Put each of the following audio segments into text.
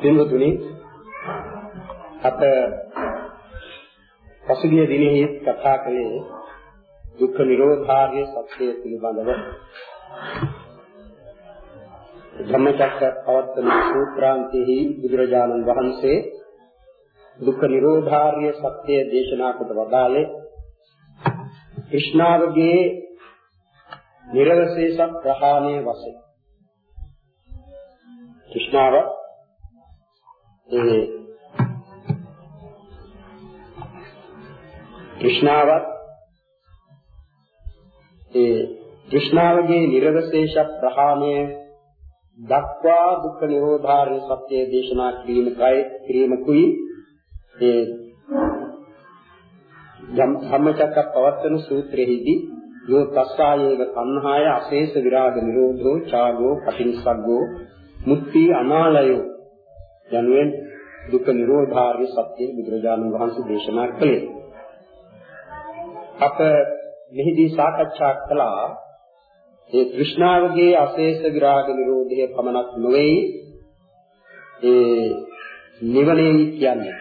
පින්වතුනි අප පසුගිය දිනෙහි කතා කළේ දුක්ඛ නිරෝධාර්ය සත්‍යය පිළිබඳව. ධම්මචක්ක පවත්තන සූත්‍රාන්තෙහි බුදුරජාණන් වහන්සේ දුක්ඛ නිරෝධාර්ය සත්‍යය දේශනා කොට වදාළේ કૃષ્ණාවගේ නිර්වශේෂ ප්‍රහාණයේ වශයෙන්. কৃষ্ণාව ඒ কৃষ্ণාවත් ඒ কৃষ্ণාවගේ නිර්වශේෂ ප්‍රහාණය දක්වා දුක්ඛ නිරෝධාරණ සත්‍ය දේශනා කිරීම කය කිරීමකුයි ඒ ධම්මචක්ක පවත්තන සූත්‍රයේදී යෝ තස්සායේව සංහාය අශේෂ විරාග නිරෝධෝ චාගෝ පටිනිස්සග්ගෝ මුක්ති අමාලයෝ යනුවෙන් දුක නිරෝධාර්ය සත්‍ය බුදුරජාණන් වහන්සේ දේශනා කළේ අප මෙහිදී සාකච්ඡා කළා ඒ কৃষ্ণාවගේ අශේෂ විරාග නිරෝධය පමණක් නොවේ ඒ නිවනේ කියන්නේ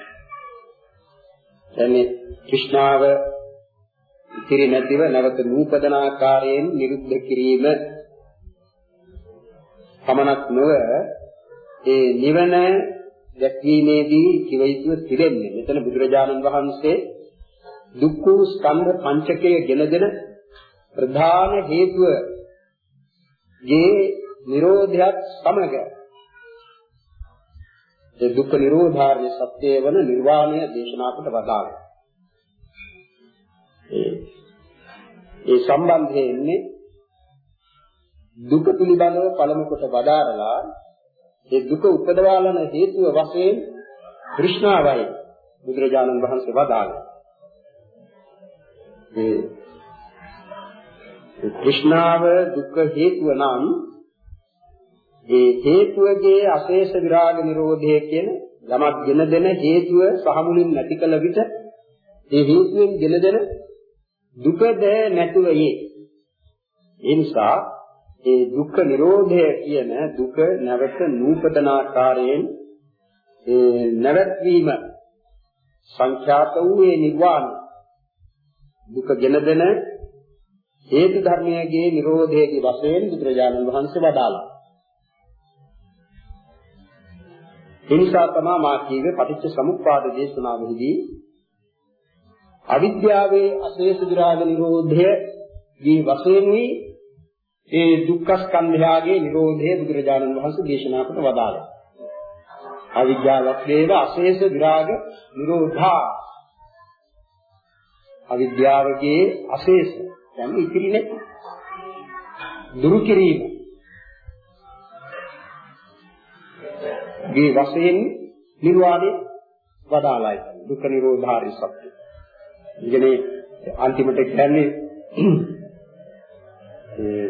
එන්නේ কৃষ্ণාව ඉතිරි නැතිව නැවත නූපදන ආකාරයෙන් නිරුද්ධ කිරීම පමණක් නොව ඒ නිවන දැක්වීමේදී කිව යුතු තිරෙන්නේ. මෙතන බුදුරජාණන් වහන්සේ දුක්ඛ ස්කන්ධ පංචකය ගෙනදෙන ප්‍රධාන හේතුව ගේ නිරෝධයත් සමග ඒ දුක්ඛ නිරෝධාර්ය සත්‍යය වන නිර්වාණය දේශනා කොට වදාළා. ඒ සම්බන්ධයේ ඉන්නේ දුක පිළිබඳව පළමු කොට වදාරලා ඒ දුක උපදවාලන හේතුව වශයෙන් কৃষ্ণාවයි බුදුරජාණන් වහන්සේ වදාළා. ඒ কৃষ্ণාව දුක හේතුව නම් ඒ හේතුවගේ අශේෂ විරාග නිරෝධය කියන යමක් ගෙන දෙන හේතුව සහ මුලින් නැති කල විට ඒ හේතුවෙන් ගෙන දෙන දුකද නැතුව යේ. ඒ නිසා ඒ දුක්ඛ නිරෝධය කියන දුක නැවත නූපදන ආකාරයෙන් ඒ නැවැත්වීම සංඛ්‍යාත වූ ඒ නිර්වාණ දුක ගෙන දෙන හේතු ධර්මයේ නිරෝධයේ වශයෙන් බුදුරජාණන් වහන්සේ වදාළා. ඒ නිසා තමයි මා කීවේ පටිච්ච සමුප්පාද දේශනාවෙහිදී අවිද්‍යාවේ අශේෂ විරාග නිරෝධය දී වශයෙන් වී ඒ දුක්ඛ ස්කන්ධයාගේ නිරෝධය බුදුරජාණන් වහන්සේ දේශනා කොට වදාළා. අවිද්‍යාවත් වේව අශේෂ විරාග නිරෝධා අවිද්‍යාවගේ අශේෂ දැන් ඉතිරි නැති දුරු කිරීම ගේ වශයෙන් නිර්වාණය වදාළා දුක්ඛ නිරෝධාරි සත්‍ය. ඉන්නේ අන්තිමට කියන්නේ ඒ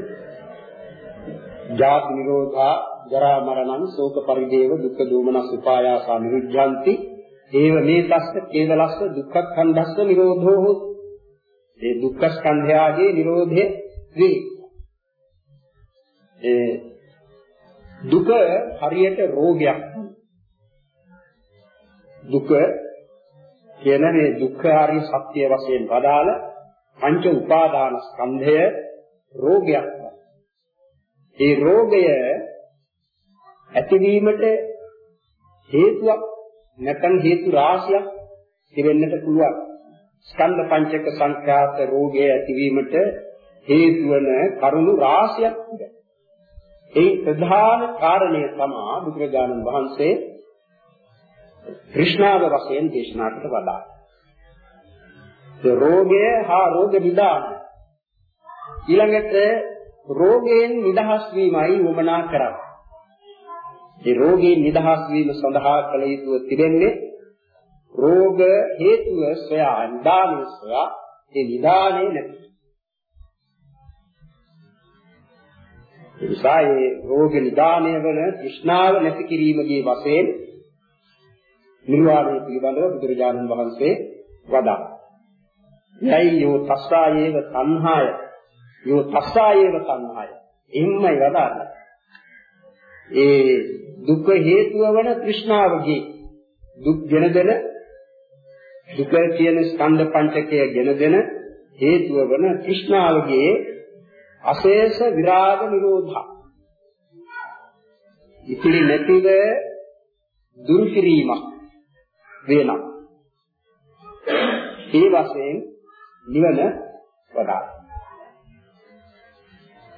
ජාති නිරෝධා ජරා මරණං ශෝක පරිදේව දුක්ඛ දෝමනස් උපායාසා නිරුද්ධಂತಿ ඒව මේ තස්ස කේවලස්ස දුක්ඛ ඛණ්ඩස්ස නිරෝධෝ. හොත් ඒ දුක්ඛ ස්කන්ධයාගේ නිරෝධය වේ. ඒ දුක හරියට රෝගයක්. දුක කියන මේ දුක්ඛ ආර්ය සත්‍ය වශයෙන් වදාළ පංච උපාදාන ස්කන්ධය රෝගයක්. ඒ රෝගය ඇතිවීමට හේතුවක් නැත්නම් හේතු රාශියක් තිබෙන්නට පුළුවන්. ස්කන්ධ පංචක සංඛ්‍යාත රෝගය ඇතිවීමට හේතු වන කරුණු රාශියක් තිබෙනවා. ඒ ප්‍රධාන කාරණය තමයි බුදුරජාණන් වහන්සේ કૃષ્ණාව වශයෙන් දේශනා කොට වදාළා. ඒ රෝගය හා රෝග නිදාන ඊළඟට රෝගයෙන් නිදහස් වීමයි වමනා කරන්නේ. ඒ රෝගයෙන් නිදහස් වීම සඳහා කළ යුතු තිබෙන්නේ රෝග හේතුව සොයා නිදානය සොයා ඒ නිදානේ නැති. ඒ නිසා ඒ රෝග නිදානය වන තෘෂ්ණාව නැති කිරීමගේ වශයෙන් නිර්වාණය පිළිබඳව බුදුරජාණන් වහන්සේ වදාළා. යයි යෝ තස්සායේව තණ්හාය යෝ තස්සායේව තණ්හාය. එහෙමයි වදාළේ. ඒ දුක හේතුව වන තෘෂ්ණාවගේ දුක් ගෙන දෙන දුක කියන ස්කන්ධ පංචකය ගෙන දෙන හේතුව වන තෘෂ්ණාවගේ අශේෂ විරාග නිරෝධා ඉතිරි නැතිව දුරු කිරීමක් වෙනවා. ඒ වශයෙන් නිවන වඩා.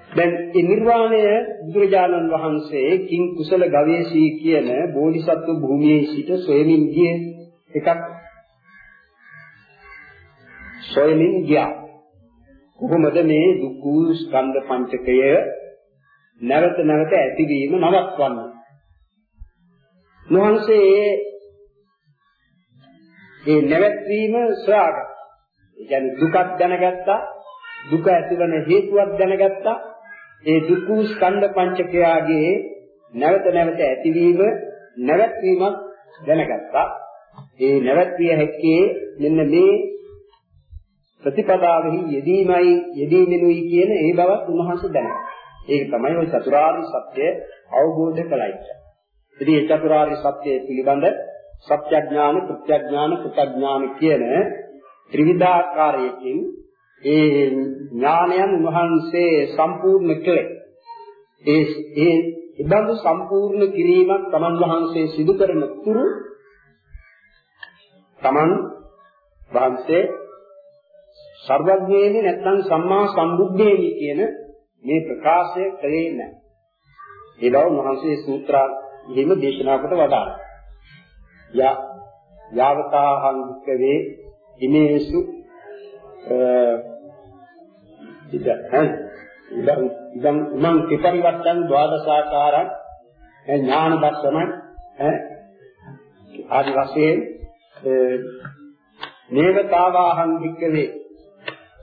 දැන් මේ නිර්වාණය බුදුරජාණන් වහන්සේ කිං කුසල ගවේෂී කියන බෝධිසත්ව භූමියේ සිට සොයමින් ගිය එකක් සොයමින් ගියා. කොහොමද මේ දුක්ඛ ස්කන්ධ පංචකය නැවත නැවත ඇතිවීම නවත්වන්නේ? නොහන්සේ ඒ නැවැත්වීම සොයාගත්තා. ඒ කියන්නේ දුකක් දැනගත්තා, දුක ඇතිවන හේතුවක් දැනගත්තා. ඒ දුක්ඛ ස්කන්ධ පංචකයාගේ නැවත නැවත ඇතිවීම, නැවැත්වීමක් දැනගත්තා. ඒ නැවැත්විය හැක්කේ මෙන්න මේ ප්‍රතිපදාවෙහි යෙදීමයි යෙදීමෙනුයි කියන ඒ බවත් උන්වහන්සේ දැනගත්තා. ඒක තමයි ওই චතුරාර්ය සත්‍ය අවබෝධ කළයි. ඉතින් ඒ චතුරාර්ය සත්‍ය පිළිබඳ සත්‍යඥාන, ප්‍රත්‍යඥාන, කෘතඥාන කියන ත්‍රිවිධාකාරයකින් ඒ ඥානයන් උන්වහන්සේ සම්පූර්ණ කළේ. ඒ ඒ ඉබඳු සම්පූර්ණ කිරීමක් තමන් වහන්සේ සිදු කරන තුරු තමන් වහන්සේ සර්වඥේනි නැත්නම් සම්මා සම්බුද්ධේනි කියන මේ ප්‍රකාශය කළේ නැහැ. ඒ බව උන්වහන්සේ සූත්‍රාන්තයෙන්ම දේශනා කොට වදාළා. යා යාවතාහං වික්කවේ ඉමේසු ඉදහන් ඉදන් ඉදන් මං කිපරිවත්තන් ද්වාදසාකාරං ඥාන දර්ශන ආදි වශයෙන් නේවතාවාහං වික්කවේ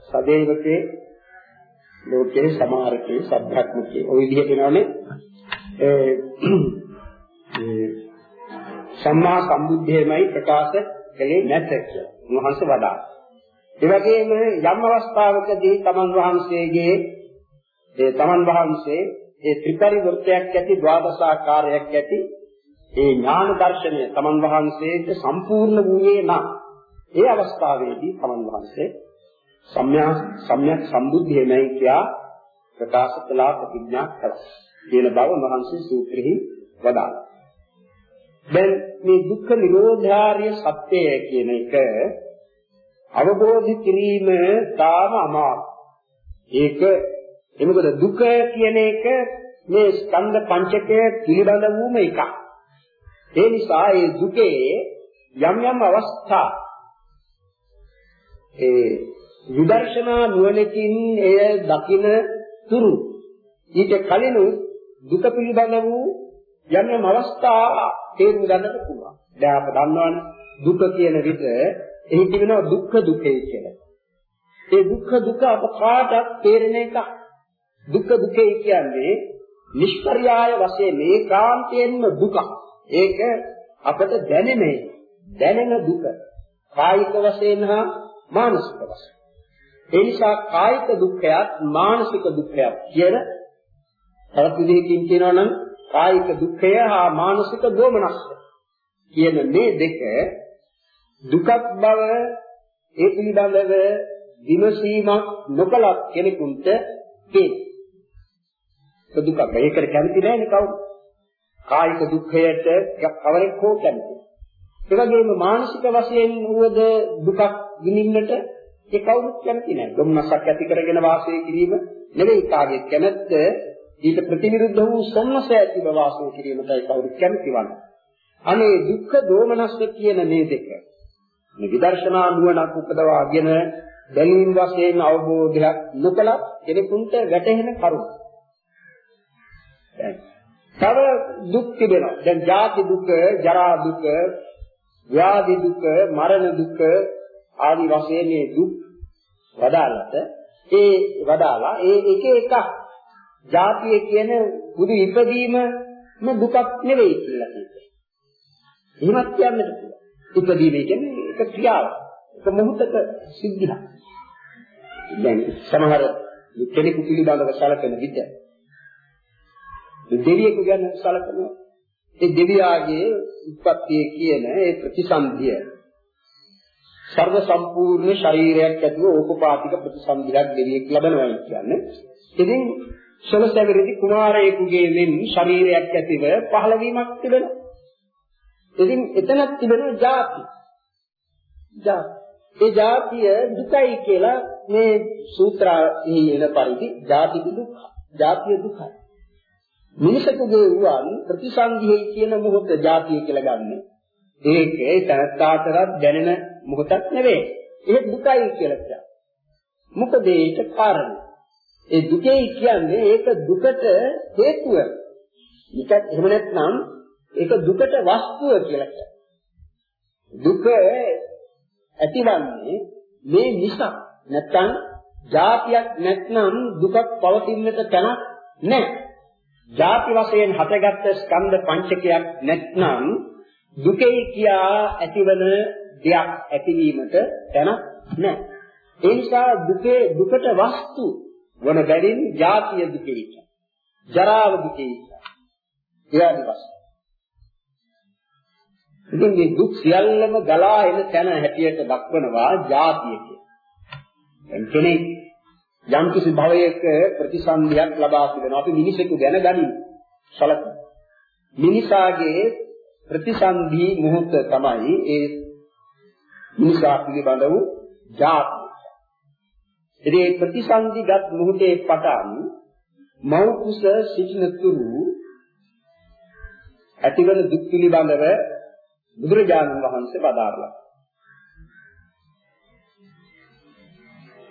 සදේවකේ ලෝකේ සමාරකේ සබ්‍රක්මකේ ওই විදිහට වෙනවනේ. ඒ සම්මා සම්බුද්ධයමයි ප්‍රකාශ කළේ නැත කියලා. උන්වහන්සේ වදා. ඒ වගේම යම් අවස්ථාවකදී තමන් වහන්සේගේ ඒ තමන් වහන්සේ ඒ ත්‍රිපරිවෘත්තයක් ඇති ද්වාදශාකාරයක් ඇති ඒ ඥාන දර්ශනය තමන් වහන්සේට සම්පූර්ණ වූයේ නම් ඒ අවස්ථාවේදී තමන් වහන්සේ සම්‍යක් සම්‍යක් සම්බුද්ධියමයි කියා ප්‍රකාශ කළා ප්‍රතිඥා කළා. කියන බව මහන්සි සූත්‍රෙහි වදාළා. දැන් මේ දුක්ඛ නිරෝධාර්ය සත්‍යය කියන එක අවබෝධ කිරීම තාම අමාරු. ඒක එමුකද දුක කියන එක මේ ස්කන්ධ පංචකය පිළිබඳ වූම එකක්. ඒ නිසා ඒ දුකේ යම් යම් අවස්ථා ඒ විදර්ශනා නුවණකින් එය දකින තුරු ඊට කලින් දුක පිළිබඳ වූ යම් යම් අවස්ථා තේරුම් ගන්නට පුළුවන්. දැන් අප දන්නවනේ දුක කියන විට එහි කියනවා දුක්ඛ දුකේ කියලා. ඒ දුක්ඛ දුක අප කාටත් තේරෙන එක. දුක්ඛ දුකේ කියන්නේ නිෂ්පර්යාය වශයෙන් ඒකාන්තයෙන්ම දුක. ඒක අපට දැනෙන්නේ දැනෙන දුක. කායික වශයෙන් හා මානසික වශයෙන්. ඒ නිසා කායික දුක්ඛයත් මානසික දුක්ඛයත් කියන තවත් විදිහකින් කියනවා නම් කායික දුක්ඛය හා මානසික දෝමනස්ස කියන මේ දෙක දුකක් බව ඒ පිළිබඳව විමසීමක් නොකලත් කෙනෙකුට තේරෙයි. දුකක් මේකට කැමති නැහැ කවුරු. කායික දුක්ඛයට කවරෙක් හෝ කැමති. ඒ වගේම මානසික වශයෙන් වුවද දුකක් විඳින්නට ඒ කවුරුත් කැමති නැහැ. දුම්නසක් ඇති කරගෙන වාසය කිරීම නෙවෙයි කාගේ කැමැත්ත ඊට ප්‍රතිවිරුද්ධ වූ සම්මස ඇතිව වාසය කිරීමටයි කවුරුත් කැමති වන්නේ. අනේ දුක්ඛ දෝමනස්ස කියන මේ දෙක මේ විදර්ශනා නුවණක් උපදවාගෙන දැනීම වශයෙන් අවබෝධයක් නොකලත් කෙනෙකුට වැටහෙන කරුණ. තව දුක් තිබෙනවා. දැන් ජාති දුක, ජරා දුක, ව්‍යාධි දුක, මරණ දුක ආදි වශයෙන් මේ දුක් වදාළට ඒ වදාලා ඒ එක එකක් ජාතිය කියන බුදු ඉපදීම දුකක් නෙවෙයි කියලා කියනවා. එහෙමත් කියන්නට පුළුවන්. ඉපදීම කියන්නේ එක ක්‍රියාවක්. එක මොහොතක සිද්ධියක්. දැන් සමහර කෙනෙකු පිළිබඳව සැලකෙන විට දෙවියෙකු ගැන සැලකනවා. ඒ දෙවියාගේ උත්පත්තිය කියන ඒ ප්‍රතිසන්දිය සර්ව සම්පූර්ණ ශරීරයක් ඇතුව ඕපපාතික ප්‍රතිසන්දියක් දෙවියෙක් ලබනවා කියන්නේ. ඉතින් සලසැවිරිදි කුමාරයෙකුගේ වෙන් ශරීරයක් ඇතිව පහළවීමක් තිබෙනවා. ඉතින් එතනක් තිබෙනවා ಜಾති. ಜಾති. ඒ ಜಾතිය දුකයි කියලා මේ සූත්‍රයේ එන පරිදි ಜಾති දුක, ಜಾතිය දුකයි. මිනිසෙකුගේ වූවන් ප්‍රතිසංගිහි කියන මොහොත ಜಾතිය කියලා ගන්න. ඒක ඒ තනත්තාටවත් දැනෙන මොහොතක් නෙවෙයි. ඒක දුකයි කියලා කියනවා. මොකද ඒක කාරණා ඒ දුකයි කියන්නේ ඒක දුකට හේතුව. නිකත් එහෙම නැත්නම් ඒක දුකට වස්තුව කියලා කියනවා. දුක ඇතිවන්නේ මේ නිසා නැත්නම් જાතියක් නැත්නම් දුකක් පවතින්නට තැනක් නැහැ. ಜಾති වශයෙන් හටගත්ත ස්කන්ධ පංචකයක් නැත්නම් දුකේ කියා ඇතිවන දෙයක් ඇතිවීමට තැන නැහැ. ඒ නිසා දුකේ දුකට වස්තු වන බැවින් ජාතිය දුකේ ජරාව දුකේ එයාදි වස්තු. ඉතින් මේ දුක් සියල්ලම ගලා එන තැන හැටියට දක්වනවා ජාතිය කියන්නේ. කෙනෙක් යම් කිසි භවයක ප්‍රතිසන්දියක් ලබා තිබෙනවා. අපි මිනිසෙකු ගැන ගනිමු. සලකමු. මිනිසාගේ ප්‍රතිසන්දි මොහොත තමයි ඒ මිනිසා පිළිබඳ වූ ජාතිය. ඉතින් ඒ ප්‍රතිසන්දිගත් මොහොතේ පටන් මව් කුස සිටින තුරු ඇතිවන දුක් පිළිබඳව බුදුරජාණන් වහන්සේ වදාළා.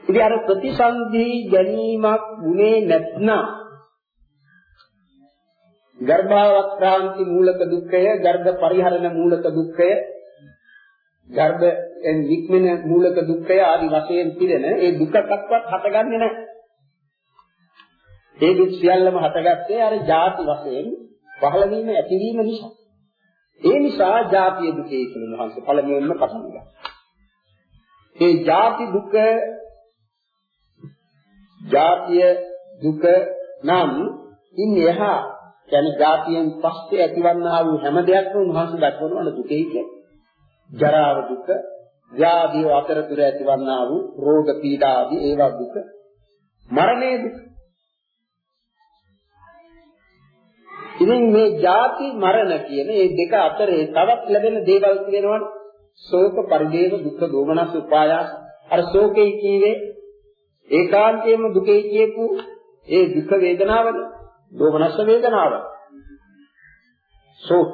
ඉතින් අර ප්‍රතිසන්දි ගැනීමක් වුණේ නැත්නම් ගර්භාවක්‍රාන්ති මූලක දුක්ඛය, ගර්භ පරිහරණ මූලක දුක්ඛය, ගර්භයෙන් වික්මන මූලක දුක්ඛය ආදි වශයෙන් පිළෙන ඒ දුකක්වත් හටගන්නේ නැහැ. ඒ දුක් සියල්ලම හටගත්තේ අර ජාති වශයෙන් පහළ වීම ඇතිවීම නිසා. ඒ නිසා ජාතිය දුකේ කියන මහන්සේ පළමුවෙන්ම පටන් ගන්නවා. ඒ ජාති දුක ජාතිය දුක නම් ඉන්නේ එහා يعني ජාතියෙන් පස්සේ ඇතිවන්නා වූ හැම දෙයක්ම උන්වහන්සේ දක්වනවා දුකේ කියන්නේ. ජරාව දුක, ව්‍යාධිය අතරතුර ඇතිවන්නා වූ රෝග පීඩා ආදී ඒවා දුක. මරණය දුක. ඉතින් මේ ජාති මරණ කියන මේ දෙක අතරේ තවත් ලැබෙන දේවල් කියනවනේ. ශෝක පරිදේව දුක්ඛ දෝමනස් උපායාස. අර ශෝකේ කීවේ ඒකාන්තයෙන්ම දුකේ කියපු ඒ දුක වේදනාවද? දෝමනස්ස වේදනාව. ශෝක.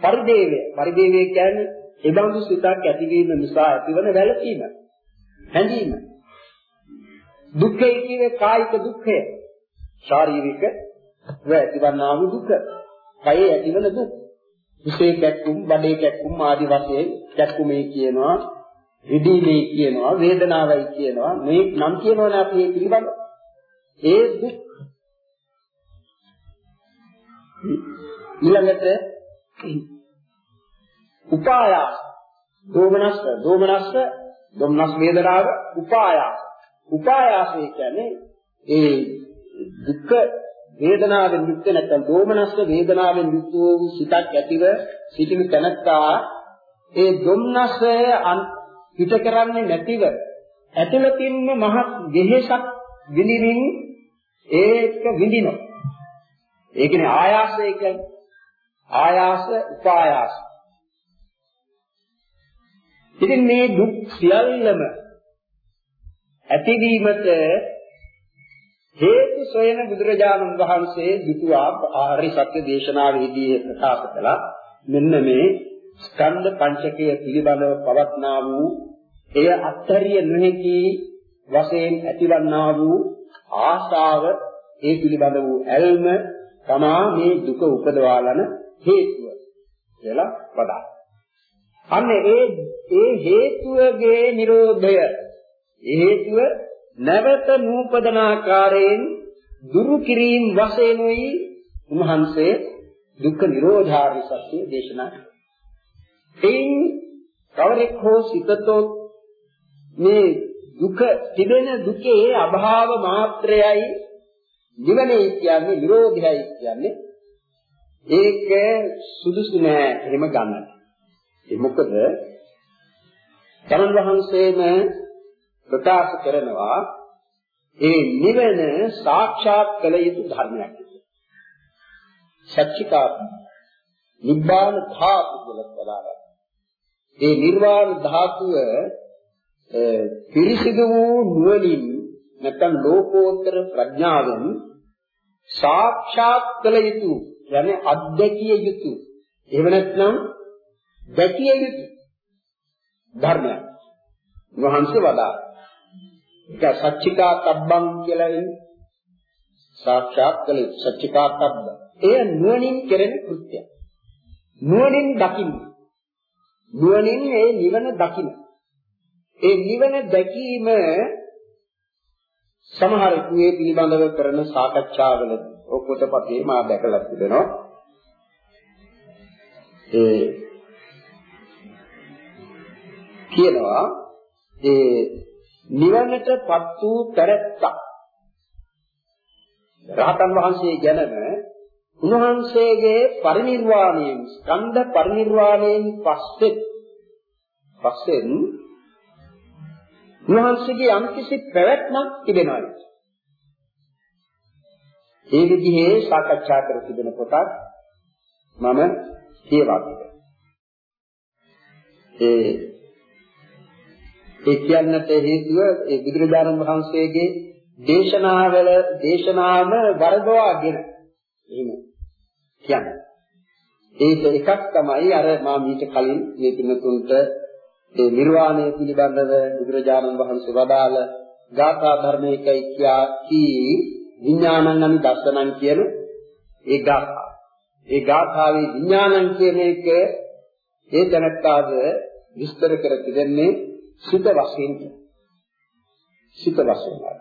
පරිදේවය. පරිදේවය කියන්නේ ඒබඳු සිතක් ඇතිවීම නිසා ඇතිවන වැළපීම. හැඟීම. දුක්ඛය කියන්නේ කායික දුක්ඛය. ශාරීරික වැතිවන්නා වූ දුක. කයේ ඇතිවන දුක්. විශේෂ කැක්කුම්, බඩේ කැක්කුම් ආදී වශයෙන් කැක්කුමේ කියනවා රිදීමේ කියනවා වේදනාවයි කියනවා මේ නම් කියනවනේ අපි ඒ පිළිබඳ ඒ දුක් ඊළඟට උපායාස දෝමනස්ස දෝමනස්ස දොම්නස් වේදනාව උපායාස උපායාසය කියන්නේ ඒ දුක් වේදනාවෙන් යුක්ත නැත්නම් දෝමනස්ස වේදනාවෙන් යුක්ත වූ සිතක් ඇතිව සිටින තැනත්තා ඒ දොම්නස්ස පිට කරන්නේ නැතිව ඇතුළතින්ම මහත් වෙහෙසක් විඳිනින් ඒක විඳිනවා. ඒ කියන්නේ ආයාසය කියන්නේ ආයාස උපායාස. ඉතින් මේ දුක් සියල්ලම ඇතිවීමට හේතු සොයන බුදුරජාණන් වහන්සේ දුතුවා ආරි සත්‍ය දේශනාවේදී ප්‍රකාශ කළා මෙන්න මේ ස්කන්ධ පංචකය පිළිබඳව පවත්නා වූ එය අත්හැරිය නොහැකි වශයෙන් ඇතිවන්නා වූ ආශාව ඒ පිළිබඳ වූ ඇල්ම තමා මේ දුක උපදවාලන හේතුව කියලා වදා. අන්න ඒ ඒ හේතුවගේ Nirodhaය ඒ හේතුව නැවත නූපදන ආකාරයෙන් දුරු කිරීම වශයෙන් උයි උන්වහන්සේ දුක්ඛ නිරෝධාරි සත්‍ය දේශනා කළා. එයින් කවරෙක් හෝ සිතතොත් මේ දුක තිබෙන දුකේ අභාව මාත්‍රයයි නිවනේ කියන්නේ නිරෝධයයි කියන්නේ ඒක සුදුසු නෑ එහෙම ගන්න. ඒ මොකද තමන් වහන්සේම ප්‍රකාශ කරනවා ඒ නිවන සාක්ෂාත් කළ යුතු ධර්මයක්. සච්චිකා නිබ්බාන ධාතු කියලා ප්‍රදානවා. ඒ නිර්වාණ ධාතුව පිරිසිදු වූ නුවණින් නැත්නම් ලෝකෝත්තර ප්‍රඥාවෙන් සාක්ෂාත් කළ යුතු යන්නේ අධ්‍යක්ිය යුතු එහෙම නැත්නම් දැකිය යුතු ධර්මයක්. වහන්සේ වදා ඒක සච්චිකා තබ්බං කියලා වෙන්නේ සාක්ෂාත් කළ යුතු සච්චිකා තබ්බ. එය නුවණින් කෙරෙන කෘත්‍යයක්. නුවණින් දකින්න. නුවණින් ඒ නිවන දකින්න. ඒ නිවන දැකීම සමහරෙකු ඒ පිළිබඳව කරන සාකච්ඡාවලදී ඔක්කොතපතේ මා දැකලා තිබෙනවා. ඒ කියනවා ඒ නිවනටපත් වූ තරත්ත රහතන් වහන්සේ ගැනම උන්වහන්සේගේ පරිනිර්වාණයෙන් ස්කන්ධ පරිනිර්වාණයෙන් පස්සේ පස්සෙන් උන්වහන්සේගේ යම්කිසි පැවැත්මක් තිබෙනවා. ඒ විදිහේ සාකච්ඡා කර තිබෙන කොටස් මම කියවා තිබෙනවා. ඒ ඒ කියන්නට හේතුව ඒ බුදුරජාණන් වහන්සේගේ දේශනාවල දේශනාම වර්ධවාගෙන එහෙම කියන්නේ. ඒක එකක් තමයි අර මා මීට කලින් මේ පින්නතුන්ට ඒ නිර්වාණය පිළිබඳව බුදුරජාණන් වහන්සේ වදාළ ගාථා ධර්මයකයි කියා කී විඥානං අනි දස්සනං කියන ඒ ගාථා. ඒ ගාථාවේ විඥානං කියන එක ඒ තනත්තාද විස්තර කර තිබෙන්නේ සිත වශයෙන්. සිත වශයෙන්.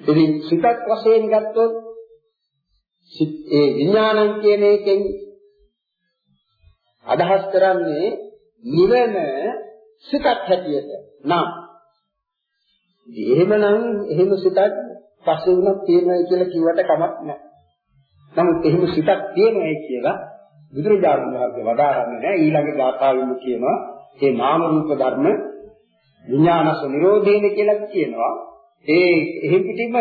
ඉතින් සිතක් වශයෙන් ගත්තොත් ඒ විඥානං කියන එකෙන් අදහස් කරන්නේ නිවන සිතක් හැටියට නම් එහෙමනම් එහෙම සිතක් පස්සේ වුණත් තියෙනවා කියලා කිව්වට කමක් නැහැ. නමුත් එහෙම සිතක් තියෙනවායි කියලා බුදුරජාණන් වහන්සේ වදාරන්නේ නැහැ. ඊළඟ ගාථාවෙම කියනවා මේ නාම රූප ධර්ම විඥානස නිරෝධේන කියලා කියනවා. ඒ එහෙම් පිටින්ම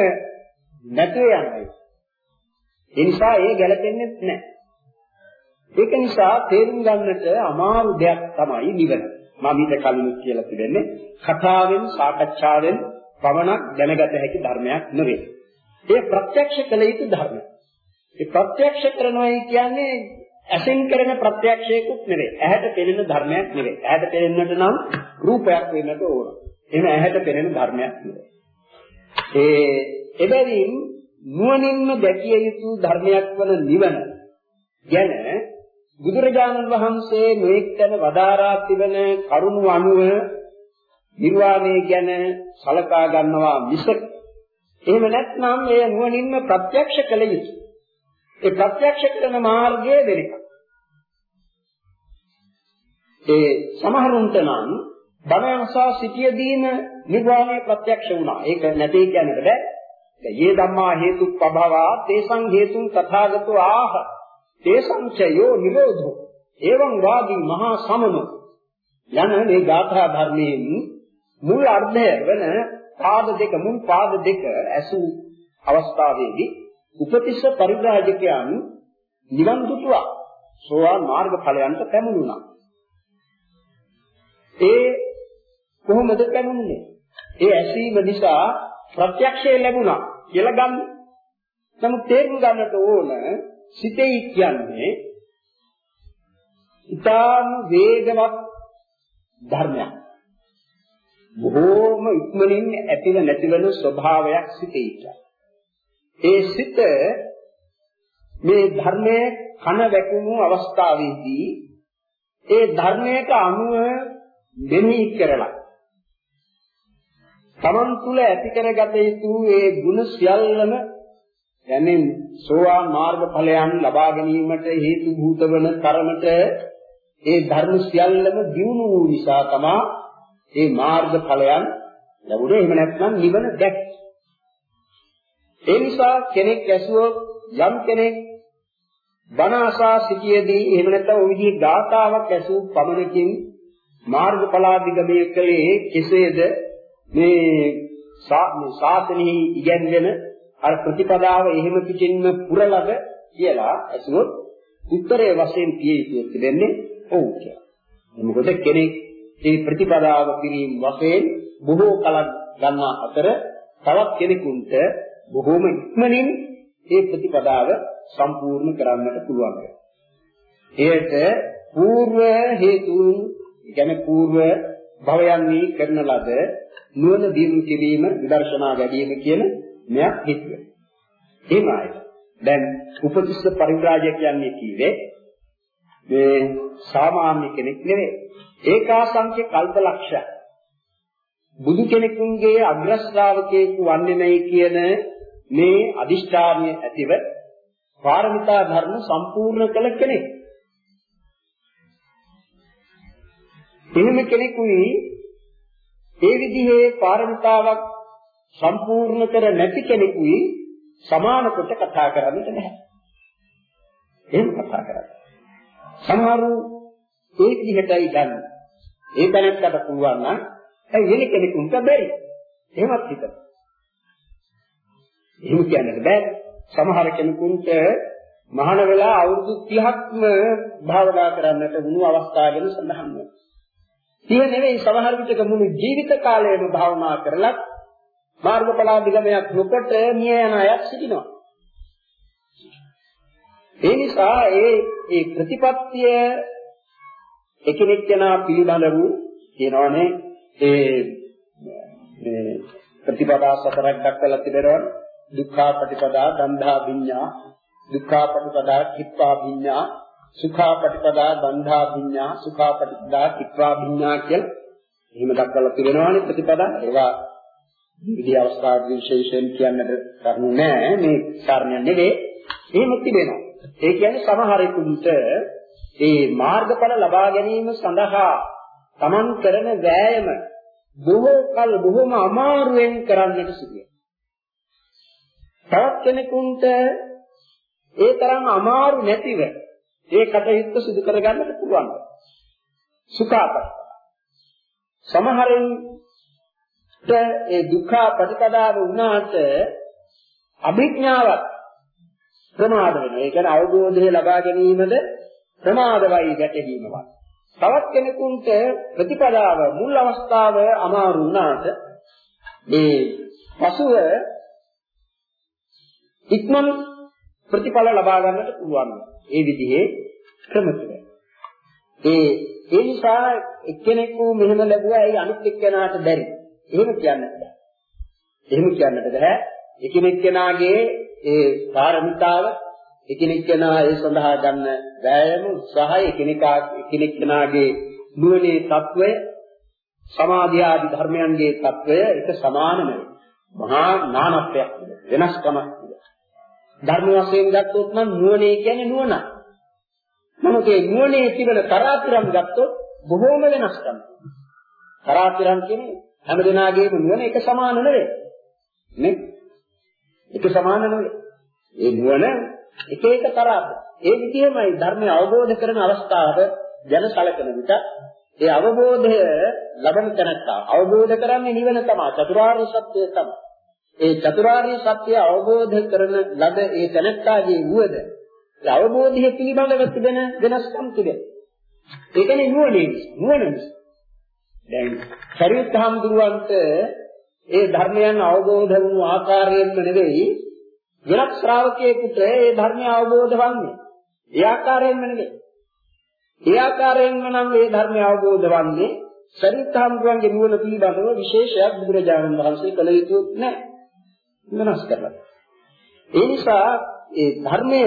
නැතුව යනවා. ඒ නිසා ඒ ගැලපෙන්නේ නැහැ. ඒක නිසා තේරුම් ගන්නට අමාරු දෙයක් තමයි නිවන. මම ඊට කලින් කියලා තිබෙන්නේ කතාවෙන් සාකච්ඡාවෙන් පමණක් දැනගත හැකි ධර්මයක් නෙවෙයි. ඒ ප්‍රත්‍යක්ෂ කළ යුතු ධර්මයක්. ඒ ප්‍රත්‍යක්ෂ කරනවායි කියන්නේ ඇසෙන් කරන ප්‍රත්‍යක්ෂයකුත් නෙවෙයි. ඇහැට පෙනෙන ධර්මයක් නෙවෙයි. ඇහැට පෙනෙන්නට නම් රූපයක් වෙන්නට ඕන. එහෙනම් ඇහැට පෙනෙන ධර්මයක් නෙවෙයි. ඒ එබැවින් නුවණින්ම දැකිය යුතු ධර්මයක් වන නිවන ගැන බුදුරජාණන් වහන්සේ මේකන වදාරා තිබෙන කරුණු අනුව නිර්වාණය ගැන සලකා ගන්නවා මිස එහෙම නැත්නම් ඒ නුවණින්ම ප්‍රත්‍යක්ෂ කළ යුතුයි. ඒ ප්‍රත්‍යක්ෂ කරන මාර්ගය දෙලක. ඒ සමහරුන්ට නම් බණවසා සිටියදීම නිර්වාණය ප්‍රත්‍යක්ෂ වුණා. ඒක නැtei කියන්නට බෑ. යේ ධම්මා හේතුප්පභවා තේසං හේතුන් තථාගතෝ ආහ. තේසංචයෝ නිරෝධෝ. එවං වාදී මහා සමනෝ. යන මේ ගාථා ධර්මයෙන් මුල් අර්ථය වෙන පාද දෙක මුල් පාද දෙක ඇසු අවස්ථාවේදී උපතිස්ස පරිබ්‍රාජකයන් නිවන් දුටුවා. සෝවාන් මාර්ග ඵලයන්ට පැමිණුණා. ඒ කොහොමද පැමිණුනේ ඒ ඇසීම නිසා ප්‍රත්‍යක්ෂය ලැබුණා කියලා ගන්න. නමුත් තේරුම් ගන්නට ඕන සිතේ කියන්නේ ඊටාම වේගවත් ධර්මයක්. බොහෝම ඉක්මනින් ඇතිව නැතිවන ස්වභාවයක් සිතේ ඒ සිත මේ ධර්මයේ කන වැකුණු අවස්ථාවේදී ඒ ධර්මයට අනුව මෙනෙහි කරලා තමන් තුළ ඇති කරගත යුතු ඒ ගුණ සියල්ලම යන්නේ සෝවාන් මාර්ග ඵලයන් ලබා ගැනීමට හේතු භූත වන තරමට ඒ ධර්ම සියල්ලම දියුණු වූ නිසා තමයි මේ මාර්ග ඵලයන් ලැබුණේ. එහෙම නැත්නම් නිවන දැක්කේ. ඒ නිසා කෙනෙක් ඇසුවොත් යම් කෙනෙක් බණ අසා සිටියේදී එහෙම නැත්නම් ඔය විදිහේ ගාථාවක් ඇසූ පමණකින් මාර්ගඵලාදිගමයේ කලේ කෙසේද මේ ශාසනයෙහි ඉගැන්වෙන අර ප්‍රතිපදාව එහෙම පිටින්ම පුරලද කියලා ඇසුවොත් උත්තරයේ වශයෙන් කිය යුතු දෙන්නේ ඔව් කියලා. මොකද කෙනෙක් මේ ප්‍රතිපදාව පිළිම වශයෙන් බොහෝ කලක් ගන්නා අතර තවත් කෙනෙකුට බොහෝම ඉක්මනින් මේ ප්‍රතිපදාව සම්පූර්ණ කරන්නට පුළුවන්. එයට పూర్ව හේතුන් කියන්නේ పూర్ව භවයන්හි කරන ලද නුවණ දිනු කිරීම විදර්ශනා වැඩිම කියන මෙයක් හිතුව. එහෙමයි. දැන් උපතිස්ස පරිව්‍රාජය කියන්නේ කීවේ මේ සාමාන්‍ය කෙනෙක් නෙවෙයි. ඒකාසංඛ්‍ය කල්පලක්ෂ බුදු කෙනෙකුගේ අග්‍ර ශ්‍රාවකයෙකු වන්නේ නැයි කියන මේ අදිෂ්ඨානය ඇතිව පාරමිතා ධර්ම සම්පූර්ණ කළ කෙනෙක්. එහෙම කෙනෙකුයි ඒ විදිහේ පාරමිතාවක් සම්පූර්ණ කර නැති කෙනෙකුයි සමාන කොට කතා කරන්නට බෑ. එහෙම කතා කරන්නේ. සමහරු ඒ විදිහටයි ගන්න. ඒ දැනත්තට පුළුවන් නම් ඒ වෙන කෙනෙකුට බැරි. එහෙමත් හිතනවා. එහෙම කියන්නට බෑ. සමහර කෙනෙකුට මහාන වෙලා අවුරුදු 30ක්ම භාවනා කරන්නට වුණු අවස්ථා ගැන සඳහන් වෙනවා. සිය නෙවෙයි සමහර විටක මුළු ජීවිත කාලයම භාවනා කරලත් මාර්ගඵලාභිගමයක් නොකොට මිය යන අයත් සිටිනවා. ඒ නිසා ඒ ඒ ප්‍රතිපත්තිය එකිනෙක කෙනා පිළිබඳව කියනවානේ ඒ මේ ප්‍රතිපදා සතරක් දක්වලා තිබෙනවා දුක්ඛා ප්‍රතිපදා දන්ධා විඤ්ඤා දුක්ඛා ප්‍රතිපදා කිප්පා විඤ්ඤා සුඛා ප්‍රතිපදා බන්ධා විඤ්ඤා සුඛා ප්‍රතිපදා කිප්පා විඤ්ඤා කියලා. එහෙම දක්වලා තිබෙනවානේ ප්‍රතිපදා. ඒවා විවිධ අවස්ථාවක විශේෂයෙන් කියන්නට කරුණු නෑ මේ කාරණා නෙවෙයි. එහෙම තිබෙනවා ඒ කියන්නේ සමහරෙකුට ඒ මාර්ගඵල ලබා ගැනීම සඳහා Taman කරන වෑයම බොහෝ කල බොහොම අමාරුවෙන් කරන්නට සිදුවේ. තවත් කෙනෙකුට ඒ තරම් අමාරු නැතිව ඒ කටයුත්ත සිදු කරගන්නට පුළුවන්. සුඛාපත්. සමහරින් ඒ දුක්ඛ ප්‍රතිපදාව වුණාට අභිඥාවක් ප්‍රමාද වෙනවා. ඒ කියන්නේ අවබෝධය ලබා ගැනීමද ප්‍රමාදවයි ගැටීමවත්. තවත් කෙනෙකුට ප්‍රතිපදාව මුල් අවස්ථාව අමාරු වුණාට මේ පසුව ඉක්මන් ප්‍රතිඵල ලබා ගන්නට පුළුවන්. ඒ විදිහේ ක්‍රම තුනක්. ඒ ඒ නිසා එක්කෙනෙකු මෙහෙම ලැබුවා ඒ අනිත් එක්කෙනාට බැරි. එහෙම කියන්නත් බෑ. එහෙම කියන්නත් බෑ. එකිනෙක කෙනාගේ ඒ පාරමිතාව එකිනෙක කෙනා ඒ සඳහා ගන්න වෑයම උත්සාහය එකිනෙකා එකිනෙක කෙනාගේ නුවණේ తත්වය සමාධිය ආදී ධර්මයන්ගේ తත්වය එක සමානම මහා නානත්වයක් වෙනස්කමක් ධර්ම වශයෙන් ගත්තොත් නම් නුවණේ කියන්නේ නුවණ. නමුත් ඒ නුවණේ තිබෙන තරාතිරම් ගත්තොත් බොහෝම වෙනස්කම්. තරාතිරම් කියන්නේ හැම දෙනාගේම නුවණ එක සමාන නෙවෙයි. නේ? එක සමාන නෙවෙයි. ඒ නුවණ එක එක තරහ. ඒ විදිහමයි ධර්මය අවබෝධ කරන අවස්ථාව ගැන සැලකෙන විට ඒ අවබෝධය ලබන තැනත්තා අවබෝධ කරන්නේ නිවන තමයි චතුරාර්ය සත්‍යය තමයි. ඒ චතුරාර්ය සත්‍ය අවබෝධ කරන ලද ඒ තැනත්තාගේ වුවද ඒ අවබෝධය පිළිබඳව තිබෙන වෙනස්කම් තිබෙනවා. ඒ කියන්නේ නුවණින් නුවණින් දැන් සරියුත් හාමුදුරුවන්ට ඒ ධර්මයන් අවබෝධ වුණු ආකාරයෙන්ම නෙවෙයි වෙනත් ශ්‍රාවකයෙකුට ඒ ධර්මය අවබෝධ වන්නේ. ඒ ආකාරයෙන්ම නෙවෙයි. ඒ ආකාරයෙන්ම නම් මේ ධර්මය අවබෝධ වන්නේ සරිත්හාමුදුරන්ගේ නුවණ පිළිබඳව විශේෂයක් බුදුරජාණන් වහන්සේ කළ යුතු නැහැ. වෙනස් කරලා. ඒ නිසා ඒ ධර්මය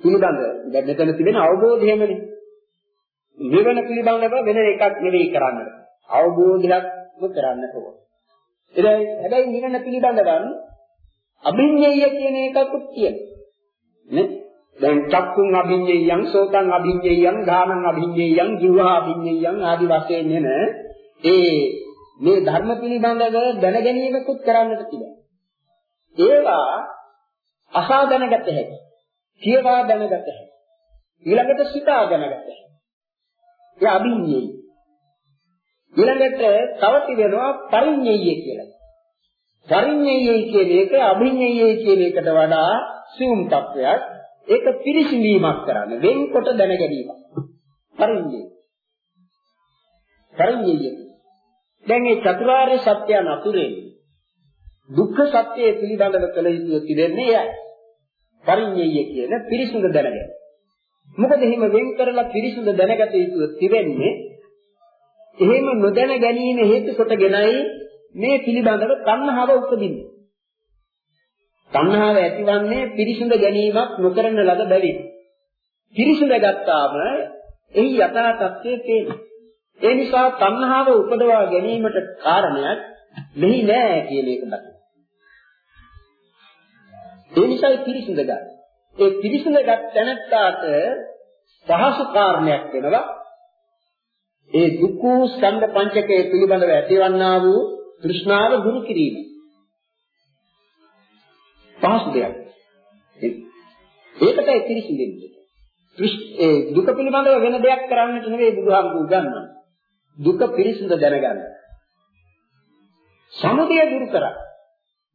පිළිබඳ දැන් මෙතන තිබෙන අවබෝධයමනේ. නිවන පිළිබඳව වෙන එකක් නෙවෙයි කරන්නට. අවබෝධයක්ම කරන්නට ඕන. ඉතින් හැබැයි නිවන පිළිබඳව අභිඤ්ඤය කියන එකකුත් තියෙනවා. නේ? දැන් චක්කුං අභිඤ්ඤයං සෝතං අභිඤ්ඤයං ධානං අභිඤ්ඤයං ජීවහා අභිඤ්ඤයං ආදි වශයෙන් එන ඒ මේ ධර්ම පිළිබඳව දැන ගැනීමකුත් කරන්නට තිබෙනවා. ඒවා අසා දැනගත හැකි. කියවා දැනගත හැකි. ඊළඟට සිතා දැනගත හැකි. ඒ අභිඤ්ඤේ. ඊළඟට තව තිබෙනවා පරිඤ්ඤය කියලා. පරිඤ්ඤය කියන එක අභිඤ්ඤය කියන එකට වඩා සියුම් තත්වයක්. ඒක පිරිසිඳීමක් කරන්න වෙන්කොට දැන ගැනීම. පරිඤ්ඤය. පරිඤ්ඤය. දැන් මේ චතුරාර්ය සත්‍ය නතුරෙන් දුක්ඛ සත්‍යය පිළිබඳව කළ යුතු තිබෙන්නේ එයයි. පරිඤ්ඤය කියන පිරිසිදු දැනගැනීම. මොකද එහෙම වෙන් කරලා පිරිසිදු දැනගත යුතු තිබෙන්නේ එහෙම නොදැන ගැනීම හේතු කොටගෙනයි මේ පිළිබඳව තණ්හාව උපදින්නේ. තණ්හාව ඇතිවන්නේ පිරිසිදු ගැනීමක් නොකරන ලද බැවින්. පිරිසිදු ගත්තාම එහි යථා තත්ත්වයේ පේනවා. ඒ නිසා තණ්හාව උපදවා ගැනීමට කාරණයක් මෙහි නෑ කියන එක දකින්න. ඒ නිසායි පිරිසිදු ගන්න. ඒ පිරිසිදු ගත් තැනත්තාට පහසු කාරණයක් වෙනවා. ඒ දුක්ඛ ස්කන්ධ පංචකය පිළිබඳව ඇතිවන්නා වූ තෘෂ්ණාව දුරු කිරීම. පහසු දෙයක්. ඒකටයි පිරිසිදෙන්නේ. ඒ දුක පිළිබඳව වෙන දෙයක් කරන්නට නෙවෙයි බුදුහාමුදුරු උගන්වන්නේ. දුක පිරිසිදු දැනගන්න. සමුදය දුරු කරා.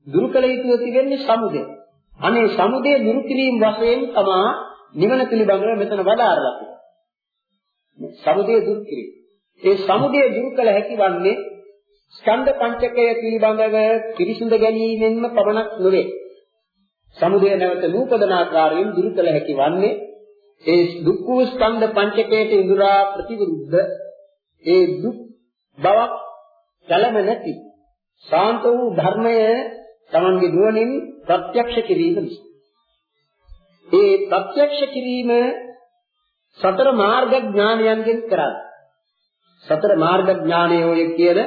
දුරු කළ යුතු තිබෙන්නේ සමුදය. අනේ සමුදය දුරු කිරීම වශයෙන් තමා නිවන පිළිබඳව මෙතන වදාරලා තියෙනවා. සමුදය දුරු කිරීම. ඒ සමුදය දුරු කළ හැකි වන්නේ ස්කන්ධ පංචකය පිළිබඳව පිරිසිඳ ගැනීමෙන්ම පමණක් නොවේ. සමුදය නැවත නූපදන ආකාරයෙන් දුරු කළ හැකි වන්නේ ඒ දුක්ඛ ස්කන්ධ පංචකයට ඉඳුරා ප්‍රතිවිරුද්ධ ඒ දුක් බවක් කලම නැති ශාන්ත වූ ධර්මය තමන්ගේ නුවණින් ප්‍රත්‍යක්ෂ කිරීම නිසා. ඒ ප්‍රත්‍යක්ෂ කිරීම සතර මාර්ග ඥානයන්ගෙන් කරන්නේ. සතර මාර්ග ඥානය ඔය කියන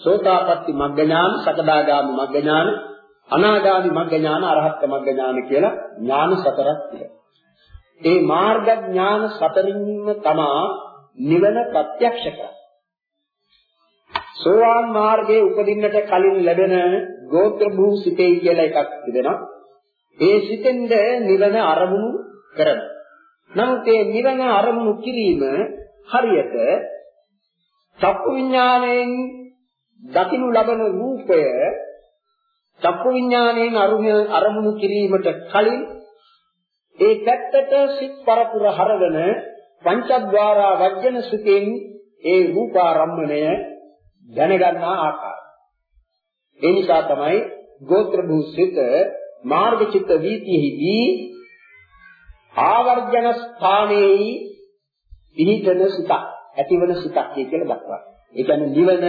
සෝතාපට්ටි මග්ග ඥාන, සකදාගාමි මග්ග ඥාන, අනාගාමි මග්ග ඥාන, අරහත් මග්ග ඥාන කියලා ඥාන සතරක් තියෙනවා. ඒ මාර්ග ඥාන සතරින්ම තමා නිවන ප්‍රත්‍යක්ෂ කරන්නේ. සෝවාන් මාර්ගයේ උපදින්නට කලින් ලැබෙන ගෝත්‍ර භූ සිතේ කියලා එකක් තිබෙනවා. ඒ සිතෙන්ද නිවන අරමුණු කරනවා. නමුත් ඒ නිවන අරමුණු කිරීම හරියට චක්කු විඥාණයෙන් දකිනු ලබන රූපය චක්කු විඥාණයෙන් අරමුණු කිරීමට කලින් ඒ පැත්තට සිත් පරපුර හරවන පංචද්වාරා වජ්ජන සුඛෙන් ඒ රූපාරම්මණය දැනගන්නා ආකාරය. ඒ නිසා තමයි ගෝත්‍ර භූසිත මාර්ග චිත්ත වීතියෙහිදී ආවර්ජන ස්ථානයේ පිහිටන සිතක් ඇතිවන සිතක් කියලා දක්වනවා. ඒ කියන්නේ නිවන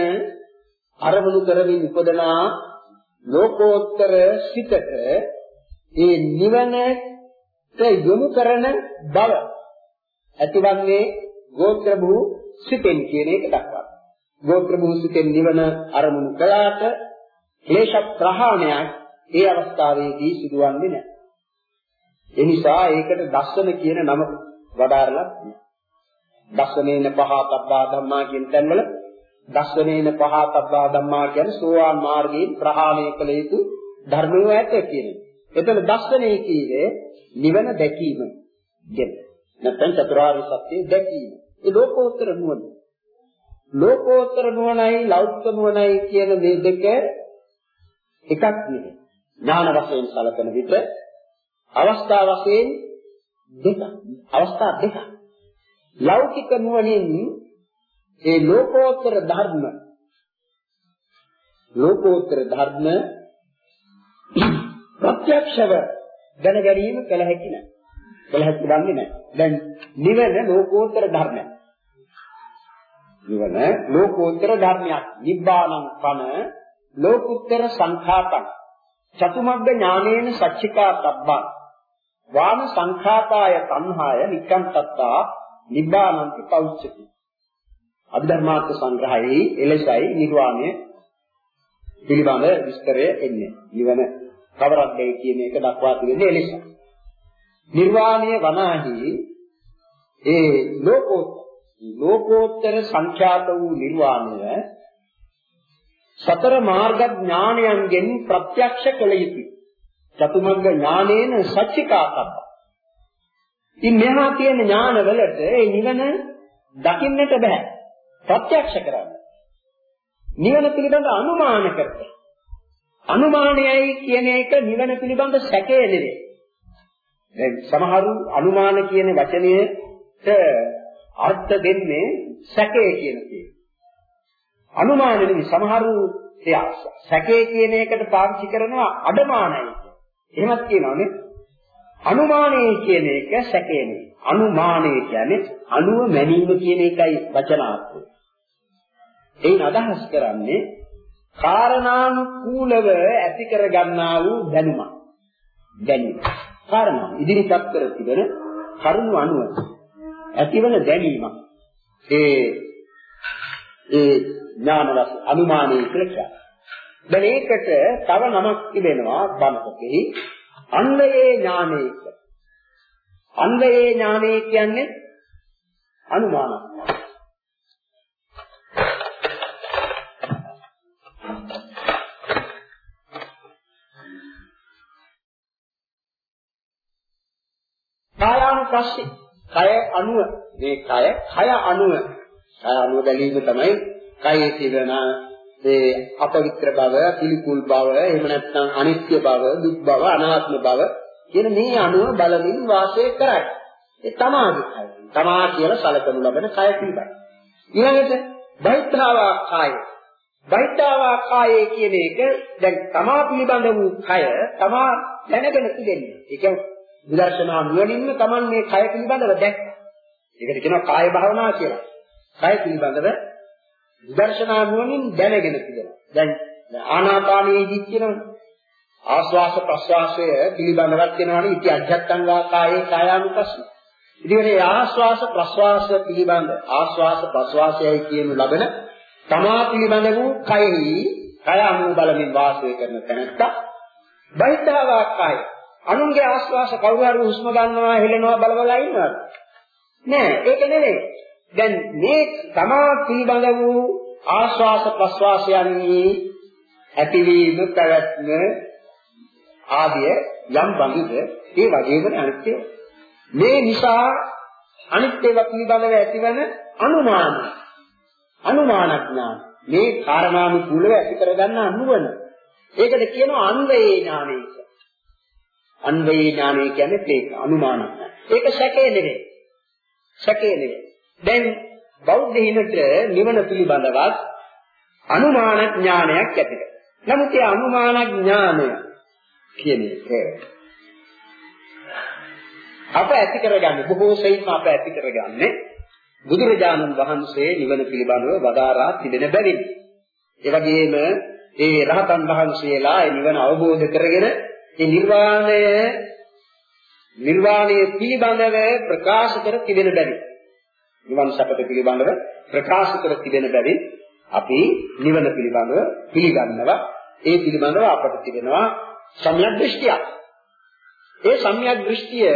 අරමුණු කරමින් උපදනා ලෝකෝත්තර සිතට ඒ නිවනට යොමු කරන බව ඇතිවන්නේ ගෝත්‍ර භූ සිතෙන් කියන එක දක්වනවා. ගෝත්‍ර භූසිතෙන් නිවන අරමුණු කළාට ක්ලේශ ප්‍රහාණයක් ඒ අවස්ථාවේදී සිදුවන්නේ නැහැ. ඒ නිසා ඒකට දස්සන කියන නම වදාරලා දස්සනේන පහතබ්බා ධම්මා කියන තැන්වල දස්සනේන පහතබ්බා ධම්මා කියන්නේ සෝවාන් මාර්ගයෙන් ප්‍රහාණය කළ යුතු ධර්මය ඇත කියන. එතන දස්සනේ කීවේ නිවන දැකීම කියන. නැත්නම් චතුරාර්ය සත්‍ය දැකීම. ඒ ලෝකෝත්තර නුවණ. ලෝකෝත්තර නුවණයි ලෞකික නුවණයි කියන මේ දෙක එකක් නෙවෙයි. ඥාන වශයෙන් සැලකෙන විට අවස්ථා වශයෙන් දෙක. අවස්ථා දෙකක්. ලෞකික නුවණින් ඒ ලෝකෝත්තර ධර්ම ලෝකෝත්තර ධර්ම ප්‍රත්‍යක්ෂව දැන ගැනීම කළ හැකි නැහැ. කළ හැකි වන්නේ නැහැ. දැන් නිවන ලෝකෝත්තර ධර්මයක්. නිවන ලෝකෝත්තර ධර්මයක්. නිබ්බානං පන ලෝකුත්තර සංඛාතං. චතුමග්ග ඥානේන සච්චිකා තබ්බං. වාම සංඛාතාය තණ්හාය නික්කන්තත්තා නිබ්බානන්ති පෞච්චති. අභිධර්මාර්ථ සංග්‍රහයේ එලෙසයි නිර්වාණය පිළිබඳ විස්තරය එන්නේ. නිවන කවරක්ද කියන එක දක්වා තිබෙන්නේ එලෙසයි. නිර්වාණය වනාහි ඒ ලෝකෝත්තර ලෝකෝත්තර සංඛ්‍යාත වූ නිර්වාණය සතර මාර්ග ඥානයන්ගෙන් ප්‍රත්‍යක්ෂ කළ යුතුයි. චතුමග්ග ඥානේන සච්චිකාතබ්බ. ඉතින් මෙහා තියෙන ඥානවලට ඒ නිවන දකින්නට බෑ. ප්‍රත්‍යක්ෂ කරන්න. නිවන පිළිබඳ අනුමාන කරන්න. අනුමානයයි කියන එක නිවන පිළිබඳ සැකය නෙවෙයි. දැන් සමහරු අනුමාන කියන වචනයට අර්ථ දෙන්නේ සැකය කියන දේ. අනුමාන නෙවෙයි සමහරු ඒ සැකේ කියන එකට පාවිච්චි කරනවා අඩමානයි. එහෙමත් කියනවානේ. අනුමානය කියන එක සැකේ නෙවෙයි. අනුමානය කියන්නේ අනුව මැනීම කියන එකයි වචනාර්ථය. එයින් අදහස් කරන්නේ කාරණානුකූලව ඇති කර ගන්නා වූ දැනුම. දැනීම. කාරණා ඉදිරිපත් කර තිබෙන කරුණු අනුව ඇතිවන දැනීම. ඒ ඒ ඥානවස් අනුමානී කියලා කියනවා. දැන් ඒකට තව නමක් තිබෙනවා බණපොතෙහි අන්වයේ ඥානේක. අන්වයේ ඥානේ කියන්නේ අනුමානක්. කායානුපස්සී කය අණුව මේ කය කය අණුව කය අණුව බැලීම තමයි කයේ තිබෙන ඒ අපවිත්‍ර බව, පිළිකුල් බව, එහෙම නැත්නම් අනිත්‍ය බව, දුක් බව, අනාත්ම බව කියන මේ අණුව බලමින් වාසය කරයි. ඒ තමාගේ කය. තමා කියලා සැලකනු ලබන කය පිළිබඳ. ඊළඟට බෛත්‍රාවා කාය. බෛත්‍රාවා කායේ කියන එක දැන් තමා පිළිබඳ වූ කය තමා දැනගෙන තිබෙන්නේ. ඒ කියන්නේ විදර්ශනා නුවණින්ම Taman මේ කය පිළිබඳව දැක්කා. ඒකට කියනවා කාය භාවනා කියලා. කය පිළිබඳව විදර්ශනා නුවණින් දැනගෙන තිබෙනවා. දැන් ආනාපානයේදී කියනවනේ ආස්වාස ප්‍රස්වාසය පිළිබඳවක් වෙනවනේ ඉති අධ්‍යත්තංගා කායේ කායානුපස්සන. ඉතින් මේ ආස්වාස ප්‍රස්වාස පිළිබඳ ආස්වාස ප්‍රස්වාසයයි කියනු ලබන තමා පිළිබඳ වූ කයෙහි කය අනුව බලමින් වාසය කරන තැනත්තා බහිතාවා කාය අනුන්ගේ ආස්වාස කවුරු හරි හුස්ම ගන්නවා හෙලනවා බල බල ඉන්නවද? නෑ ඒක නෙවෙයි. දැන් මේ තමා පිළිබඳ වූ ආස්වාස ප්‍රස්වාසයන්හි ඇතිවීම පැවැත්ම ආදිය යම් බඳුද ඒ වගේම අනිත්‍ය මේ නිසා අනිත්‍යව පිළිබඳව ඇතිවන අනුමාන අනුමාන ඥාන මේ කාරණානුකූලව ඇති කරගන්න අනුවන ඒකට කියනවා අන්වේ ඥානය අන්වේ ඥානය කියන්නේ ඒක අනුමාන. ඒක සැකේ නෙවෙයි. සැකේ නෙවෙයි. දැන් බෞද්ධයිනට නිවන පිළිබඳවත් අනුමාන ඥානයක් ඇතිද? නමුත් ඒ අනුමාන ඥානය කියන එක අප ඇති කරගන්නේ බොහෝ සෙයින්ම අප ඇති කරගන්නේ බුදුරජාණන් වහන්සේ නිවන පිළිබඳව වදාරා තිබෙන බැවින්. ඒ වගේම ඒ රහතන් වහන්සේලා ඒ නිවන අවබෝධ කරගෙන ඒ නිර්වාණය නිර්වාණය පිළිබඳව ප්‍රකාශ කර තිබෙන බැරි. නිවන් සපත පිළිබඳව ප්‍රකාශ කර තිබෙන බැරි අපි නිවන පිළිබඳව පිළිගන්නවා. ඒ පිළිබඳව අපට තිබෙනවා සම්‍යක් දෘෂ්ටියක්. ඒ සම්‍යක් දෘෂ්ටිය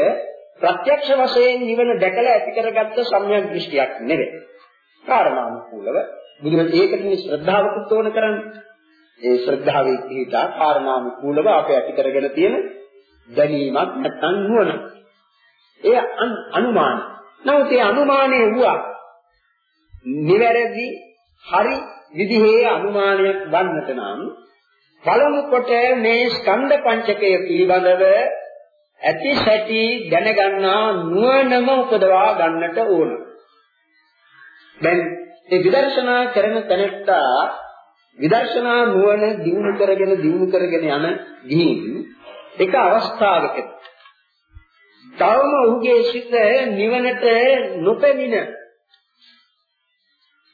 ප්‍රත්‍යක්ෂ වශයෙන් නිවන දැකලා ඇති කරගත්ත සම්‍යක් දෘෂ්ටියක් නෙවෙයි. කාරණානුකූලව බුදුරජාණන් ඒකටින් ශ්‍රද්ධාවකුත් ඕන කරන්නේ. ඒ ශ්‍රද්ධාවේ පිහිටා කාරණානුකූලව අපේ ඇති කරගෙන තියෙන දැනීමක් නැත්නම් නුවණ. ඒ අනුමාන. නමුත් ඒ අනුමානයේ වුණා නිවැරදි හරි විදිහේ අනුමානයක් ගන්නට නම් පළමු කොට මේ ස්කන්ධ පංචකය පිළිබඳව ඇති සැටි දැනගන්නා නුවණම උපදවා ගන්නට ඕන. දැන් ඒ විදර්ශනා කරන තැනත්තා විදර්ශනා නුවණ දිනු කරගෙන දිනු කරගෙන යන ගිහින් එක අවස්ථාවකදී තවම ඔහුගේ සිත නිවනට නොපෙමින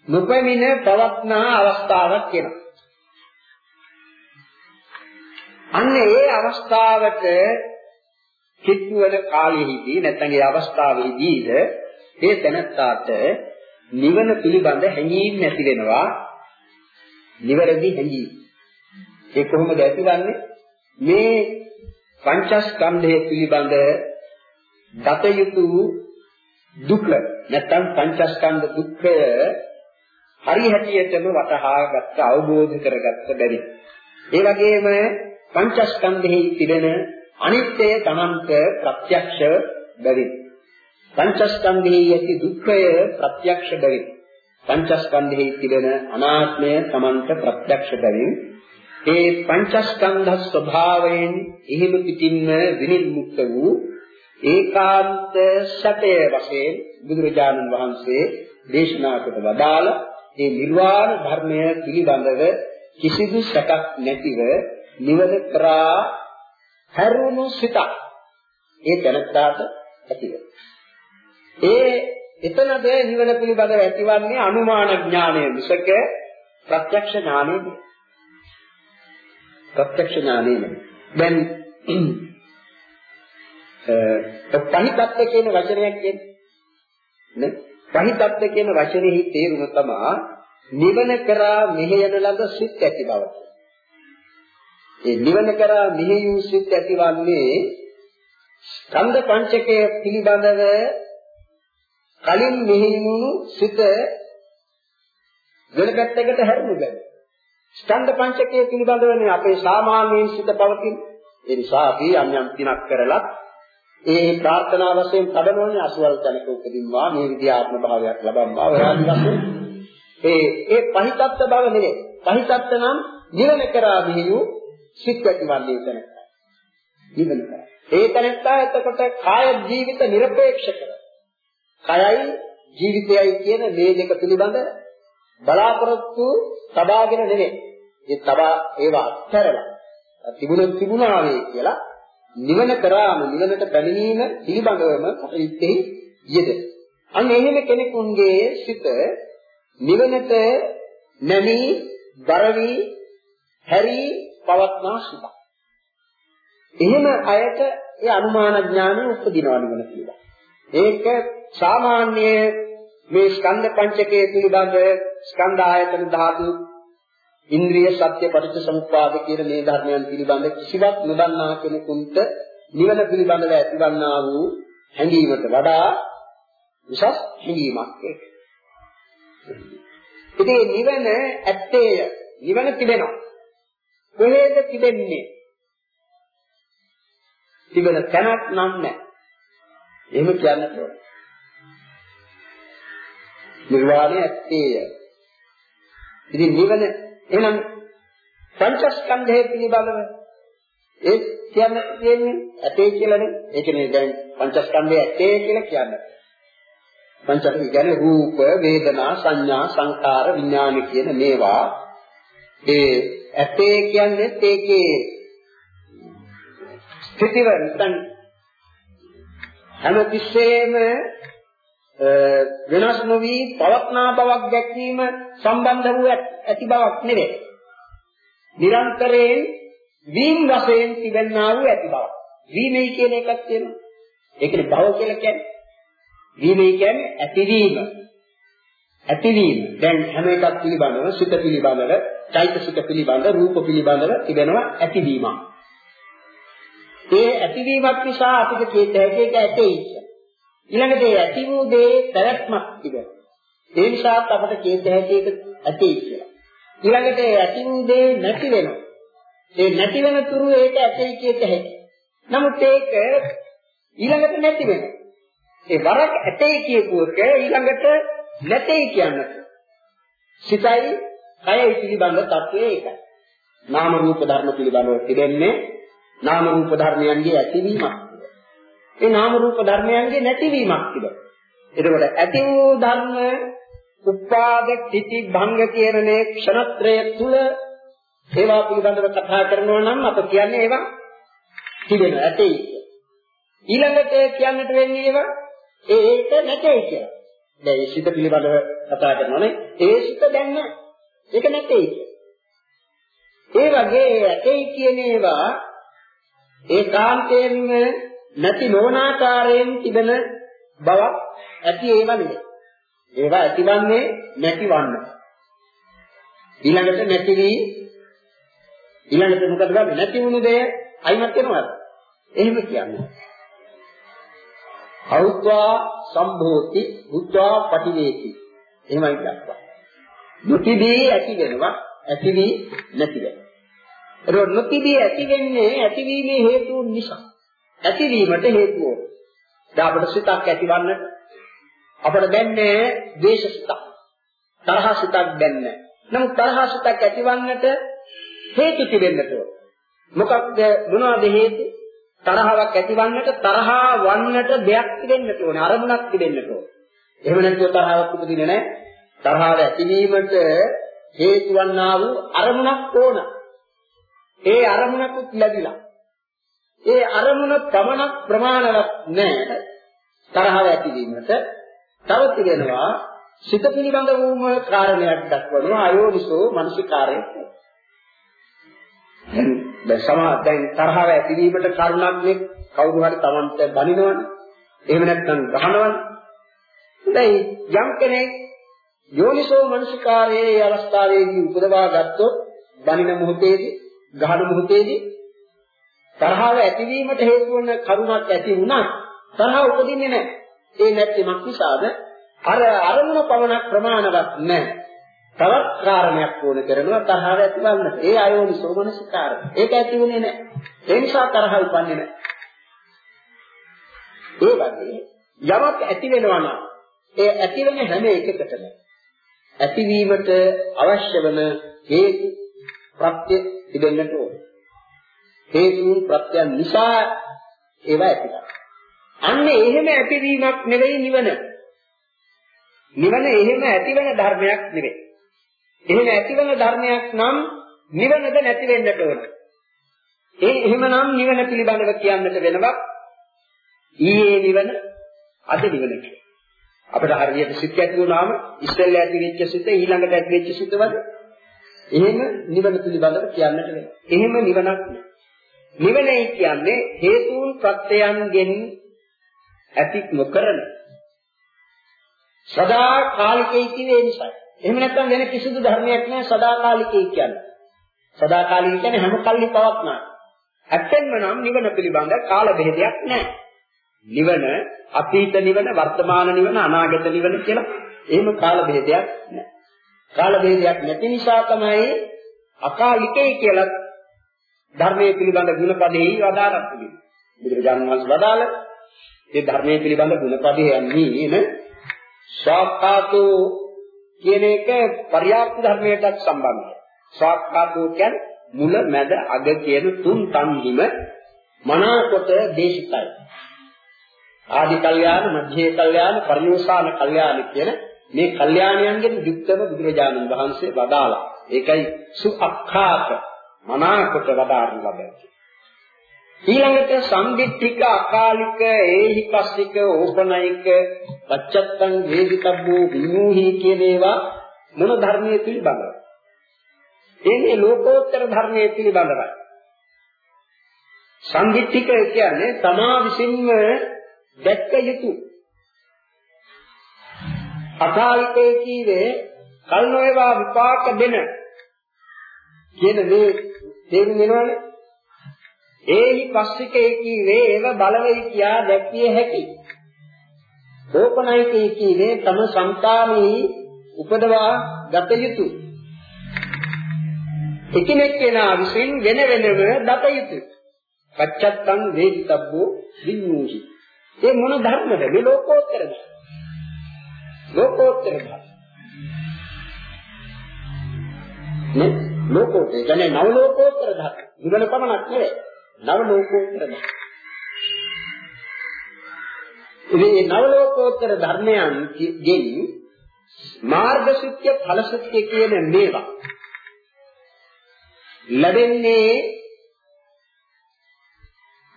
නොපෙමින පවත්නා අවස්ථාවක් වෙනවා. අන්න ඒ අවස්ථාවට කිත්වන කාලෙහිදී නැත්නම් ඒ අවස්ථාවේදීද ඒ තැනත්තාට නිවන පිළිබඳ හැඟීම් නැති වෙනවා නිවැරදි හැඟීම. ඒ කොහොමද ඇතිවන්නේ? මේ පංචස්කන්ධය පිළිබඳ දත යුතු දුක නැත්නම් පංචස්කන්ධ දුක්ඛය හරි හැටියටම වටහා ගත්ත අවබෝධ කරගත්ත බැරි. ඒ වගේම පංචස්කන්ධෙහි තිබෙන අනිත්‍යය තමන්ට ප්‍රත්‍යක්ෂ බැරි. පංචස්කන්ධයේ ඇති දුක්ඛය ප්‍රත්‍යක්ෂ බැවින් පංචස්කන්ධයේ තිබෙන අනාත්මය Tamanට ප්‍රත්‍යක්ෂ බැවින් ඒ පංචස්කන්ධ ස්වභාවයෙන් ඉහිම පිටින්ම විනිර්මුක්ත වූ ඒකාන්ත සත්‍ය වශයෙන් බුදුරජාණන් වහන්සේ දේශනා කොට වදාළ ඒ නිර්වාණ ධර්මය පිළිබඳව කිසිදු සැකක් නැතිව නිවන කරා හැරුණු සිතක් ඒ තැනට ඇතිව. ඒ එතනද නිවන පිළිබඳව ඇතිවන්නේ අනුමාන ඥානය මිසක ප්‍රත්‍යක්ෂ ඥානය නෙවෙයි. ප්‍රත්‍යක්ෂ ඥානය නෙවෙයි. දැන් පහිතත්ත්ව කියන වචනයක් කියන්නේ නේ පහිතත්ත්ව කියන වචනේහි තේරුම තමයි නිවන කරා මෙහෙයන ලද සිත් ඇති බව. ඒ නිවන කරා මෙහෙයූ සිත් ඇතිවන්නේ ස්කන්ධ පංචකය පිළිබඳව කලින් මෙහෙයුණු සිත වෙන පැත්තකට හැරුණු බැහැ. ස්කන්ධ පංචකය පිළිබඳවනේ අපේ සාමාන්‍යයෙන් සිත පවතින. ඒ නිසා අපි යම් යම් දිනක් කරලා ඒ ප්‍රාර්ථනා වශයෙන් කඩනෝනේ අසුවල් තැනක උපදින්වා මේ විද්‍යාත්මක භාවයක් ලබම්වා ඔය ආදි වශයෙන් ඒ ඒ පහිතත්ත බව නෙවේ. පහිතත්ත නම් නිවන කරා මෙහෙයු සිත් ඇතිවන්නේ තැනක. නිවන කරා. ඒ තැනත්තා එතකොට කාය ජීවිත নিরপেক্ষ කර. කයයි ජීවිතයයි කියන මේ දෙක පිළිබඳ බලාපොරොත්තු තබාගෙන නෙමෙයි. ඒ තබා ඒවා අත්හැරලා තිබුණ තිබුණා වේ කියලා නිවන කරාම නිවනට පැමිණීම පිළිබඳවම කටයුත්තේ යෙද. අන්න එහෙම කෙනෙකුගේ සිත නිවනට නැමී, බරවි, හැරි පවත්නා සිතක්. එහෙම අයට ඒ අනුමාන ඥානය උපදිනවා නිවන කියලා. ඒක සාමාන්‍ය මේ ස්කන්ධ පංචකයේ පිළිබඳ ස්කන්ධ ආයතන ධාතු ඉන්ද්‍රිය සත්‍ය පටිච්චසමුප්පාද කියන මේ ධර්මයන් පිළිබඳ කිසිවක් නොදන්නා කෙනෙකුට නිවන පිළිබඳව ඇතිවන්නා වූ හැඟීමට වඩා උසස් හැඟීමක් ඒක. ඉතින් නිවන ඇත්තේය. නිවන තිබෙනවා. කොහේද තිබෙන්නේ? තිබෙන තැනක් නම් නැහැ. එහෙම කියන්න ඕන. නිර්වාණය ඇත්තේය. ඉතින් නිවන එහෙනම් පංචස්කන්ධය පිළිබඳව ඒ කියන්න තියෙන්නේ ඇතේ කියලානේ. ඒ කියන්නේ දැන් පංචස්කන්ධය ඇතේ කියලා කියන්නේ. පංචස්කන්ධය කියන්නේ රූප, වේදනා, සංඥා, සංකාර, විඥාන කියන මේවා ඒ ඇතේ කියන්නේ ඒකේ ස්ථිතිව නැත්නම් හැම තිස්සෙම වෙනස් නොවි පවත්නා බවක් දැක්වීම සම්බන්ධ වූ ඇති බවක් නෙවේ. නිරන්තරයෙන් වීම වශයෙන් තිබෙනා වූ ඇති බවක්. වීමයි කියන එකක් තියෙනවා. ඒකනේ භව කියලා කියන්නේ. වීමයි කියන්නේ ඇතිවීම. ඇතිවීම. දැන් හැම එකක් පිළිබඳව සිත පිළිබඳව, චෛතසික පිළිබඳව, රූප පිළිබඳව තිබෙනවා ඇතිවීමක්. ඒ ඇතිවීමක් නිසා අපිට කියත හැකි එක ඇතේ ඊළඟට ඒ ඇති වූ දේ පැවැත්මක් තිබෙනවා. ඒ නිසා අපට කියත හැකි එක ඇතේ කියලා. ඊළඟට ඒ ඇති වූ දේ නැති වෙනවා. ඒ නැති වෙන තුරු ඒක ඇතේ කියත හැකි. නමුත් ඒක ඊළඟට නැති වෙනවා. ඒ වරක් ඇතේ කියපු එක ඊළඟට නැtei කියන්නට. සිතයි කයයි පිළිබඳ தત્ත්වය ඒකයි. නාම රූප ධර්ම පිළිබඳව තිබෙන්නේ නාම රූප ධර්මයන්ගේ ඇතිවීමක්. ඒ නාම රූප ධර්මයන්ගේ නැතිවීමක් තිබෙනවා. එතකොට ඇති වූ ධර්ම උපාද තිති භංග කියන මේ ක්ෂණත්‍රය තුල ඒවා පිළිබඳව කතා කරනවා නම් අප කියන්නේ ඒවා තිබෙන ඇතේ. ඊළඟට කියන්නට වෙන්නේ ඒවා ඒ ඒක නැtei කියලා. දැන් ඒ සිත පිළිබඳව කතා කරනවානේ ඒ සිත දැන් නැහැ. ඒක නැtei. ඒ වගේ ඇතේ කියන ඒවා ඒකාන්තයෙන්ම නැති නොවනාකාරයෙන් තිබෙන බවක් ඇති ඒවා නෙවෙයි. ඒවා ඇතිවන්නේ නැතිවන්න. ඊළඟට නැති වී ඊළඟට මොකද වෙන්නේ? නැති වුණු දේ අයිමත් වෙනවද? එහෙම කියන්නේ. අවුත්වා සම්භෝති උත්වා පටිවේති. එහෙමයි කියනවා. නොතිබී ඇති වෙනවා, ඇති වී නැති වෙනවා. ඒක නොතිබී ඇති වෙන්නේ ඇතිවීමේ හේතුන් නිසා. ඇතිවීමට හේතුව. දැන් අපිට සිතක් ඇතිවන්නට අපිට දැන්නේ ද්වේෂ සිතක්. තරහ සිතක් දැන්නේ. නමුත් තරහ සිතක් ඇතිවන්නට හේතු තිබෙන්නට ඕන. මොකක්ද මොනවද හේතු? තරහවක් ඇතිවන්නට තරහා වන්නට දෙයක් තිබෙන්නට ඕනේ. අරමුණක් තිබෙන්නට ඕනේ. එහෙම නැත්නම් තරහාවක් උපදින්නේ නැහැ. තරහව ඇතිවීමට හේතු වන්නා වූ අරමුණක් ඕන. ඒ අරමුණකුත් ලැබිලා. ඒ අරමුණ පමණක් ප්‍රමාණවත් නැහැ. තරහව ඇතිවීමට තව තිබෙනවා සිත පිළිබඳ වූම කාරණයක් දක්වනවා අයෝනිසෝ මනසිකාරය. දැන් සමා දැන් තරහව ඇතිවීමට කරුණක් නේ කවුරු හරි Tamanට බනිනවනේ. එහෙම නැත්නම් ගහනවනේ. දැන් යම් කෙනෙක් යෝනිසෝ මනසිකාරයේ අවස්ථාවේදී උපදවා ගත්තොත් බනින මොහොතේදී ගහන මොහොතේදී තරහව ඇතිවීමට හේතු වන කරුණක් ඇති වුණා තරහ උපදින්නේ නැහැ. ඒ නැත්නම් නිසාද අර අරමුණ පවණක් ප්‍රමාණවත් නැහැ. තවත් කාරණයක් ඕන කරනවා තරහව ඇතිවන්න. ඒ අයෝනිසෝ මනසිකාරය. ඒක ඇති වුණේ නැහැ. ඒ නිසා තරහ උපන්නේ නැහැ. ඒ වගේ යමක් ඇති වෙනවා නම් ඒ ඇති වෙන හැම එකකටම ඇතිවීමට අවශ්‍ය වන හේතු ප්‍රත්‍ය තිබෙන්නට ඕන. හේතුන් ප්‍රත්‍යයන් නිසා ඒවා ඇතිවෙනවා. අන්න එහෙම ඇතිවීමක් නෙවෙයි නිවන. නිවන එහෙම ඇතිවෙන ධර්මයක් නෙවෙයි. එහෙම ඇතිවෙන ධර්මයක් නම් නිවනද නැති වෙන්නට ඕන. ඒ එහෙමනම් නිවන පිළිබඳව කියන්නට වෙනවා. ඊයේ නිවන අද නිවන කියලා. අපිට හරියට සිත් ඇති වුණාම ඉස්සෙල්ලා ඇති වෙච්ච සිත ඊළඟට ඇති වෙච්ච සිත වගේ එහෙම නිවන පිළිබඳව කියන්නට වෙනවා. එහෙම නිවනක් නෑ. නිවනයි කියන්නේ හේතුන් ප්‍රත්‍යයන්ගෙන් ඇති නොකරන සදා කාලිකයි කියන්නේ ඒ නිසා. එහෙම නැත්නම් වෙන කිසිදු ධර්මයක් නෑ සදා කාලිකයි කියන්නේ. සදා කාලික කියන්නේ හැම කල්ලි පවත්නා. ඇත්තෙන්ම නම් නිවන පිළිබඳ කාල බෙහෙදයක් නෑ. නිවන අතීත නිවන වර්තමාන නිවන අනාගත නිවන කියලා එහෙම කාල බෙහෙදයක් නැහැ. කාල බෙහෙදයක් නැති නිසා තමයි අකාලිකයි කියලා ධර්මයේ පිළිබඳ ගුණපදෙහි වදාරක් තිබෙන්නේ. බුදුරජාණන් වහන්සේ වදාළ ඒ ධර්මයේ පිළිබඳ ගුණපදේ යන්නේ නේ ස්වාක්කාතෝ කියන එක පරියාප්ත ධර්මයටත් සම්බන්ධයි. ස්වාක්කාතෝ කියන්නේ මුල මැද අග කියන තුන් තන්හිම මනාකොට දේශිතයි. ආදි කල්යාණ, මධ්‍යේ කල්යාණ, පරිෝසాన කල්යාණ කියන මේ කල්යාණයන්ගෙන් යුක්තව බුදුරජාණන් වහන්සේ වදාලා. ඒකයි සුඅක්ඛාත මනාකොට වදාරන ලබන්නේ. ඊළඟට සම්දිත්තික අකාලික ඒහිපස්සික ඕපනයික පච්චත්තං වේදිතබ්බෝ විමුහි කියන ඒවා මොන ධර්මයේ පිළිබඳව? එන්නේ ලෝකෝත්තර ධර්මයේ පිළිබඳවයි. සම්දිත්තික කියන්නේ තමා විසින්ම දැක්ක යුතු අකාලිකේ කීවේ කල් නොවේවා විපාක දෙන කියන මේ තේරුම් වෙනවනේ ඒහි පස්සිකේ කීවේ ඒව බලවෙයි කියා දැක්විය හැකි. ඕපනයිකේ කීවේ තම సంతානෙහි උපදවා ගත යුතු එකිනෙක කෙනා විසින් වෙන වෙනම දත යුතු පච්චත්තං වේදිතබ්බෝ විඤ්ඤූහි. ඒ මොන ධර්මද? මේ ලෝකෝත්තර ධර්ම. ලෝකෝත්තර ධර්ම. නේ? ලෝකෝත්තර කියන්නේ නව ලෝකෝත්තර ධර්ම. නිවන පමණක් නෙවෙයි. නව ලෝකෝත්තර ධර්ම. ඉතින් නව ලෝකෝත්තර ධර්මයන් ගෙන් මාර්ග සත්‍ය ඵල සත්‍ය කියන මේවා ලැබෙන්නේ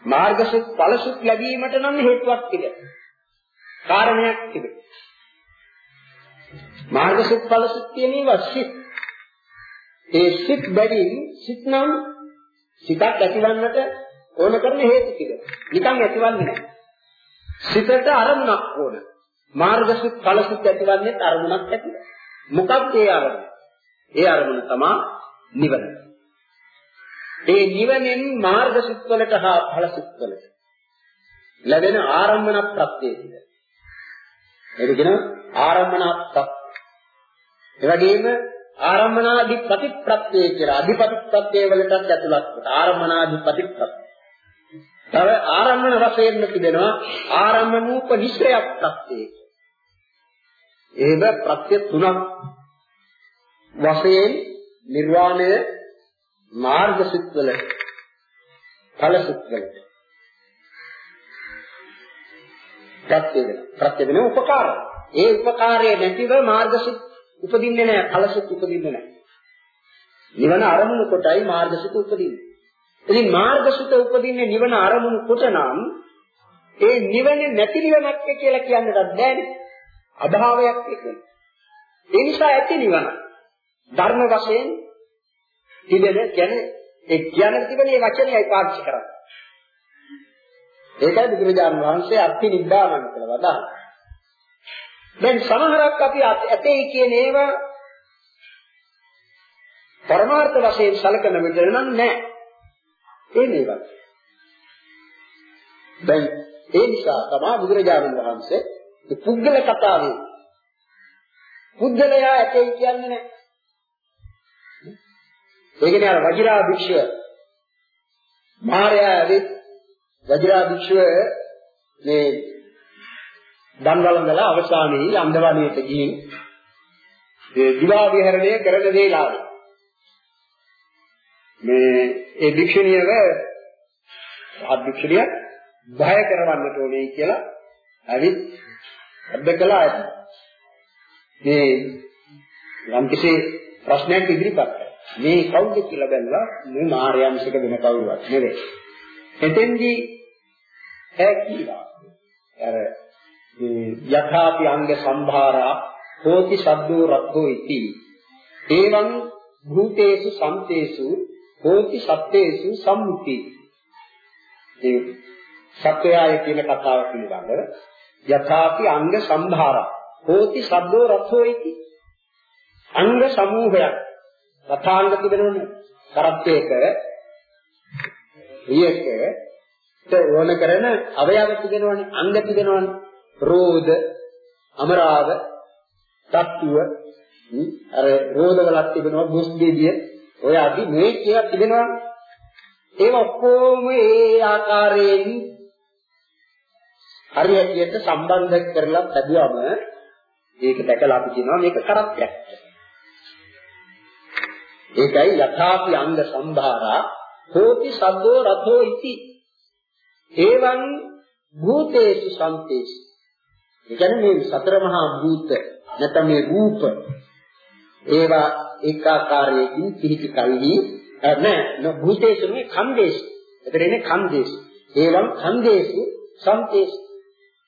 මාර්ගසුත් ඵලසුත් ලැබීමට නම් හේතුවක් තිබෙනවා. කාරණයක් තිබෙනවා. මාර්ගසුත් ඵලසුත් කියනේවා සිත්. ඒ සිත් බැවින් සිත් නම් සිතක් ඇතිවන්නට ඕන කරන හේතු තිබෙනවා. නිකන් ඇතිවන්නේ නැහැ. සිතට අරමුණක් ඕන. මාර්ගසුත් ඵලසුත් ඇතිවන්නේ අරමුණක් ඇතිව. මොකක්ද ඒ අරමුණ? ඒ අරමුණ තමයි නිවන. ඒ නිවනෙන් මාර්ග සුත්වලට හා ඵල සුත්වලට ලැබෙන ආරම්භන ප්‍රත්‍යයද ඒක කියන ආරම්භන ප්‍රත්‍ය ඒ වගේම ආරම්භනාධිපති ප්‍රත්‍යය කියලා අධිපති ප්‍රත්‍යය වලටත් ඇතුළත් කොට ආරම්භනාධිපති ප්‍රත්‍ය තව ආරම්භන වශයෙන් තිබෙනවා ආරම්භනූප නිශ්‍රයක් ප්‍රත්‍යේ. ඒව ප්‍රත්‍ය තුනක් වශයෙන් නිර්වාණය මාර්ග සිත්වල ඵල සිත්වල ප්‍රත්‍ය වෙන ප්‍රත්‍ය වෙන උපකාරය. ඒ උපකාරය නැතිව මාර්ග සිත් උපදින්නේ නැහැ ඵල සිත් උපදින්නේ නැහැ. නිවන අරමුණු කොටයි මාර්ග සිත් උපදින්නේ. ඉතින් මාර්ගසිත උපදින්නේ නිවන අරමුණු කොට නම් ඒ නිවනේ නැති නිවනක් කියලා කියන්නට බෑනේ. අභාවයක් ඒක. ඒ නිසා ඇති නිවන. ධර්ම වශයෙන් තිබෙන කියන්නේ ඒ කියන තිබෙන මේ වචනයයි පාවිච්චි කරන්නේ. ඒකයි බුදුරජාණන් වහන්සේ අත්ති නිබ්බානං කියලා වදාළා. දැන් සමහරක් අපි ඇතේ කියන ඒවා පරමාර්ථ වශයෙන් සැලකන විට නම් නැහැ. ඒ මේවා. දැන් ඒ නිසා තමයි බුදුරජාණන් වහන්සේ පුද්ගල කතාවේ පුද්ගලයා ඇතේ කියන්නේ නැහැ. ඒ කියන්නේ අර වජිරා භික්ෂුව මාර්යා ඇවිත් වජිරා භික්ෂුව මේ දන්වලඳලා අවසානයේ අන්දවණියට ගිහින් ඒ දිවා විහරණය කරන වේලාවේ මේ ඒ භික්ෂුණියව අධික්ෂුණිය බය කරවන්නට ඕනේ කියලා ඇවිත් අද්ද කළා ඇත. මේ යම් කිසි ප්‍රශ්නයක් ඉදිරිපත් කළා. මේ කවුද කියලා බැලුවා මේ මාර්යංශක වෙන කවුරුවත් නෙවෙයි. එතෙන්දී ඈ කීවා. අර යථාපි අංග සම්භාරා හෝති සද්දෝ රත්ථෝ ඉති. එවං භූතේසු සම්තේසු හෝති සත්‍යේසු සම්මුති. ඒ සත්‍යය කියන කතාව පිළිබඳව යථාපි අංග සම්භාර හෝති සබ්බෝ රථෝයිති අංග සමූහයක් රථාංග තිබෙනවනේ කරත්තයක රියක ඕන කරන අවයව තිබෙනවනේ අංග තිබෙනවනේ රෝද අමරාව තත්ත්ව අර රෝදවලක් තිබෙනවා බුස් දෙවිය ඔය අදි මේ කියලා තිබෙනවා. ඒක ඔක්කොම ඒ ආකාරයෙන් හරියට සම්බන්ධ කරලා බැලුවම ඒක දැකලා අපි කියනවා මේක කරත්තයක්. ඒකයි යථාපි අංග සම්භාරා හෝති සද්දෝ රතෝ ඉති. එවං භූතේසු සම්තේසු. ඒ කියන්නේ මේ සතර මහා භූත නැත්නම් මේ රූප ඒවා ඒකාකාරයකින් පිහිටි කල්හි නෑ භූතේසුනේ ඛණ්ඩේසු. එතන ඉන්නේ ඛණ්ඩේසු. ඒවම් ඛණ්ඩේසු සම්තේස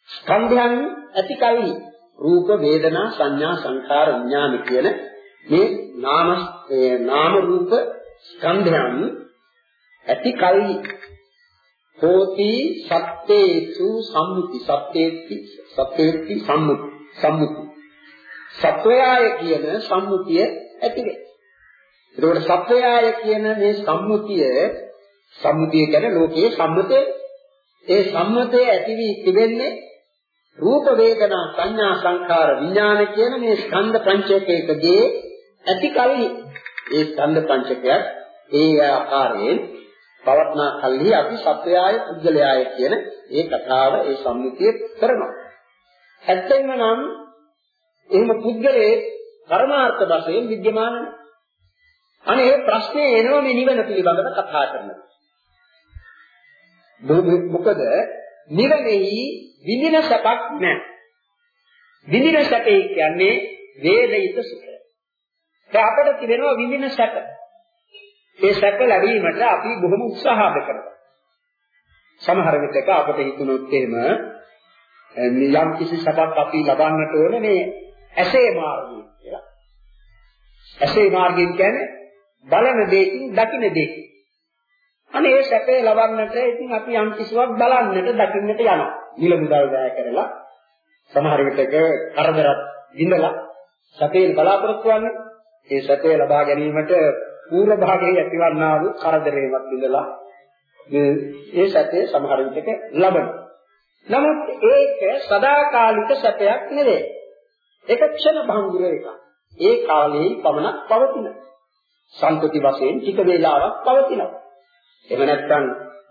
ස්කන්ධයන් ඇති කල්හි රූප වේදනා සංඥා සංකාර විඥාන කියන මේ නාම නාම රූප ස්කන්ධයන් ඇති කල්හි හෝති සත්තේසු සම්මුති සත්තේති සත්තේති සම්මුති සම්මුති සත්වයාය කියන සම්මුතිය ඇති වෙයි. එතකොට සත්වයාය කියන මේ සම්මුතිය සම්මුතිය කියන්නේ ලෝකයේ සම්මතය. ඒ සම්මතය ඇති වී තිබෙන්නේ රූප වේදනා සංඥා සංඛාර විඥාන කියන මේ ස්කන්ධ පංචකයකදී ඇති කල්හි ඒ ස්කන්ධ පංචකයක් ඒ ආකාරයෙන් පවත්නා කල්හි අපි සත්වයාය පුද්ගලයාය කියන ඒ කතාව ඒ සම්මුතිය කරනවා. ඇත්තෙන්ම නම් එහෙම පුද්ගලයේ පරමාර්ථ වශයෙන් विद्यमान නැහැ. අනේ ප්‍රශ්නේ එනවා මේ නිවන පිළිබඳව කතා කරනවා. මොකද නිවනේහි විඳින සැපක් නැහැ. විඳින සැපේ කියන්නේ වේදිත සුඛය. ඒ අපිට තිබෙනවා විඳින සැප. ඒ සැප ලැබීමට අපි බොහොම උත්සාහ කරනවා. සමහර විටක අපට හිතුනොත් එහෙම යම් කිසි සැපක් අපි ලබන්නට ඕනේ මේ ඇසේ මාර්ගය කියලා. ඇසේ මාර්ගයෙන් කියන්නේ බලන දෙයකින් දකින දෙයකින්. අනේ ඒ සැපේ ලබන්නට ඉතින් අපි යම් කිසිවක් බලන්නට දකින්නට යනවා. නිල මුදල් වැය කරලා සමහර විටක කරදරත් ඉඳලා සැපේ බලාපොරොත්තු වන්නේ ඒ සැපේ ලබා ගැනීමට පූර්ව භාගයේ ඇතිවන්නා වූ කරදරේවත් ඉඳලා මේ සැපේ සමහර විටක ලබනවා. නමුත් ඒක සදාකාලික සැපයක් නෙවෙයි. ඒක ක්ෂණ භංගුර එකක්. ඒ කාලේ පමණක් පවතින. සම්පති වශයෙන් ටික වේලාවක් පවතිනවා. එහෙම නැත්නම්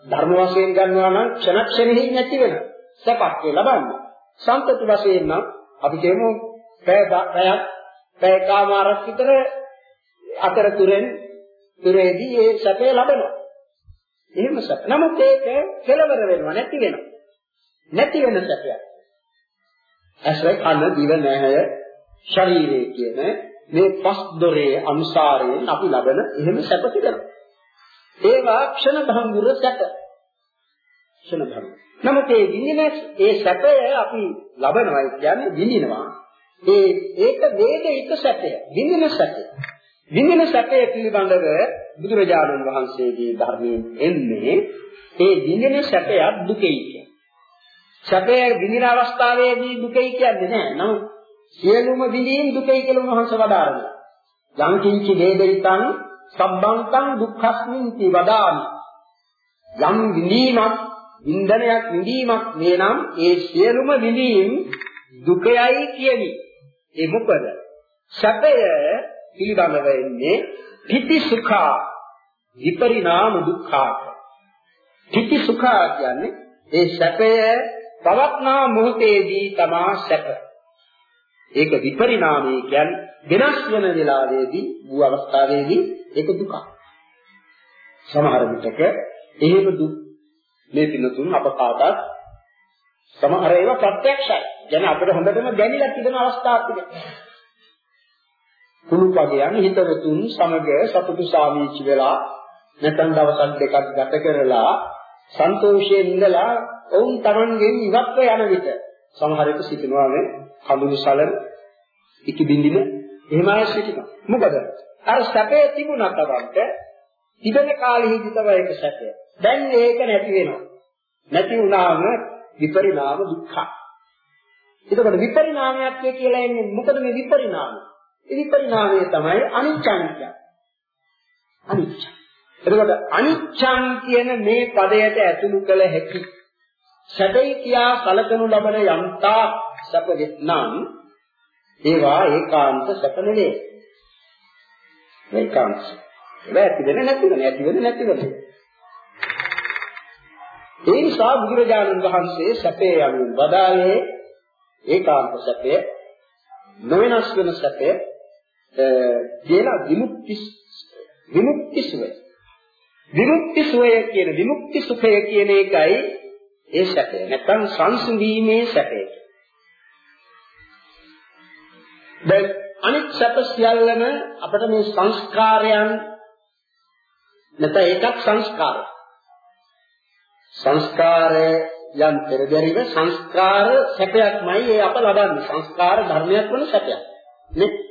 ධර්ම වශයෙන් ගන්නවා නම් ක්ෂණ ක්ෂණෙහි නැති වෙන සපක් ලබන්නේ. සම්පති වශයෙන් නම් අපි කියමු පැය පැයක් පැය කාමාරක් විතර අතරතුරෙන් තුරේදී ඒ සැපේ ලබනවා. එහෙම සැප. නමුත් ඒක කෙලවර වෙනවා නැති වෙනවා. නැති වෙන සැපයක්. ඇස කන දිව නැහැය ශරීරය කියන මේ පස් දොරේ අනුසාරයෙන් අපි ලබන එහෙම සැප තිබෙනවා. ඒවා ක්ෂණ භංගුර සැප. ක්ෂණ භංගුර. නමුත් ඒ විඳින ඒ සැපය අපි ලබනවා කියන්නේ විඳිනවා. ඒ ඒක වේදිත සැපය. විඳින සැපය. විඳින සැපය පිළිබඳව බුදුරජාණන් වහන්සේගේ ධර්මයෙන් එන්නේ ඒ විඳින සැපයක් දුකයි කියන්නේ. සැපය විඳින අවස්ථාවේදී දුකයි කියන්නේ නැහැ. නමුත් සියලුම විඳීම් දුකයි කියලා උන්වහන්සේ වදාරනවා. යම් කිංචි වේදිතං සබ්බන්තං දුක්ඛස්මින්ති වදාමි. යම් විඳීමක් වින්දනයක් විඳීමක් මේනම් ඒ සියලුම විඳීම් දුකයයි කියමි. ඒ මොකද? සැපය සීවන වෙන්නේ පිටි සුඛා විපරිණාම දුක්ඛාට. පිටි සුඛා කියන්නේ ඒ සැපය පවත්නා මොහොතේදී තමා සැප. ඒක විපරිණාමය කියන්නේ වෙනස් වෙන වෙලාවේදී වූ අවස්ථාවේදී ඒක දුක. සමහර විටක එහෙම දුක් මේ පිනතුන් අප කාටත් සමහර ඒවා ප්‍රත්‍යක්ෂයි. يعني අපිට හොඳටම දැනিলা තිබෙන අවස්ථාවක් තිබෙනවා. කුණු පගයන් හිතවතුන් සමග සතුටු සාමීචි වෙලා නැත්නම් දවසක් දෙකක් ගත කරලා සන්තෝෂයෙන් ඉඳලා ඔවුන් Tamanගෙන් ඉවත්ව යන විට සමහරෙක් සිටිනවා මේ කඳුළු සලන ඉකි බින්දින එහෙම අය සිටිනවා. මොකද අර සැපේ තිබුණා තමන්ට තිබෙන කාලෙහිදී තමයි ඒක සැපය. දැන් ඒක නැති වෙනවා. නැති වුණාම විපරිණාම දුක්ඛ. එතකොට විපරිණාමයක් කියලා එන්නේ මොකද මේ විපරිණාමය? ඒ විපරිණාමය තමයි අනිච්චං කියන්නේ. අනිච්ච. එතකොට අනිච්චං කියන මේ පදයට ඇතුළු කළ හැකි සැපයි කියා කලකනු ලබන යම්තා සැප වෙත්නම් ඒවා ඒකාන්ත සැප නෙවේ. ඒකාන්ත. ඒක ඇති වෙන නැති වෙන ඇති වෙන නැති වෙන. ඒ නිසා බුදුරජාණන් වහන්සේ සැපේ යනු වදාළේ ඒකාන්ත සැපය නොවෙනස් වෙන සැපය කියලා විමුක්ති විමුක්ති සුවය. විමුක්ති සුවය කියන විමුක්ති සුඛය කියන එකයි ඒ සැපය. නැත්නම් සංසුන්දීමේ සැපය. දැන් අනිත් සැප සියල්ලම අපිට මේ සංස්කාරයන් නැත්නම් ඒකත් සංස්කාරය. සංස්කාරයන් පෙරදරිව සංස්කාර සැපයක්මයි ඒ අප ලබන්නේ. සංස්කාර ධර්මයක් වන සැපයක්. නේ?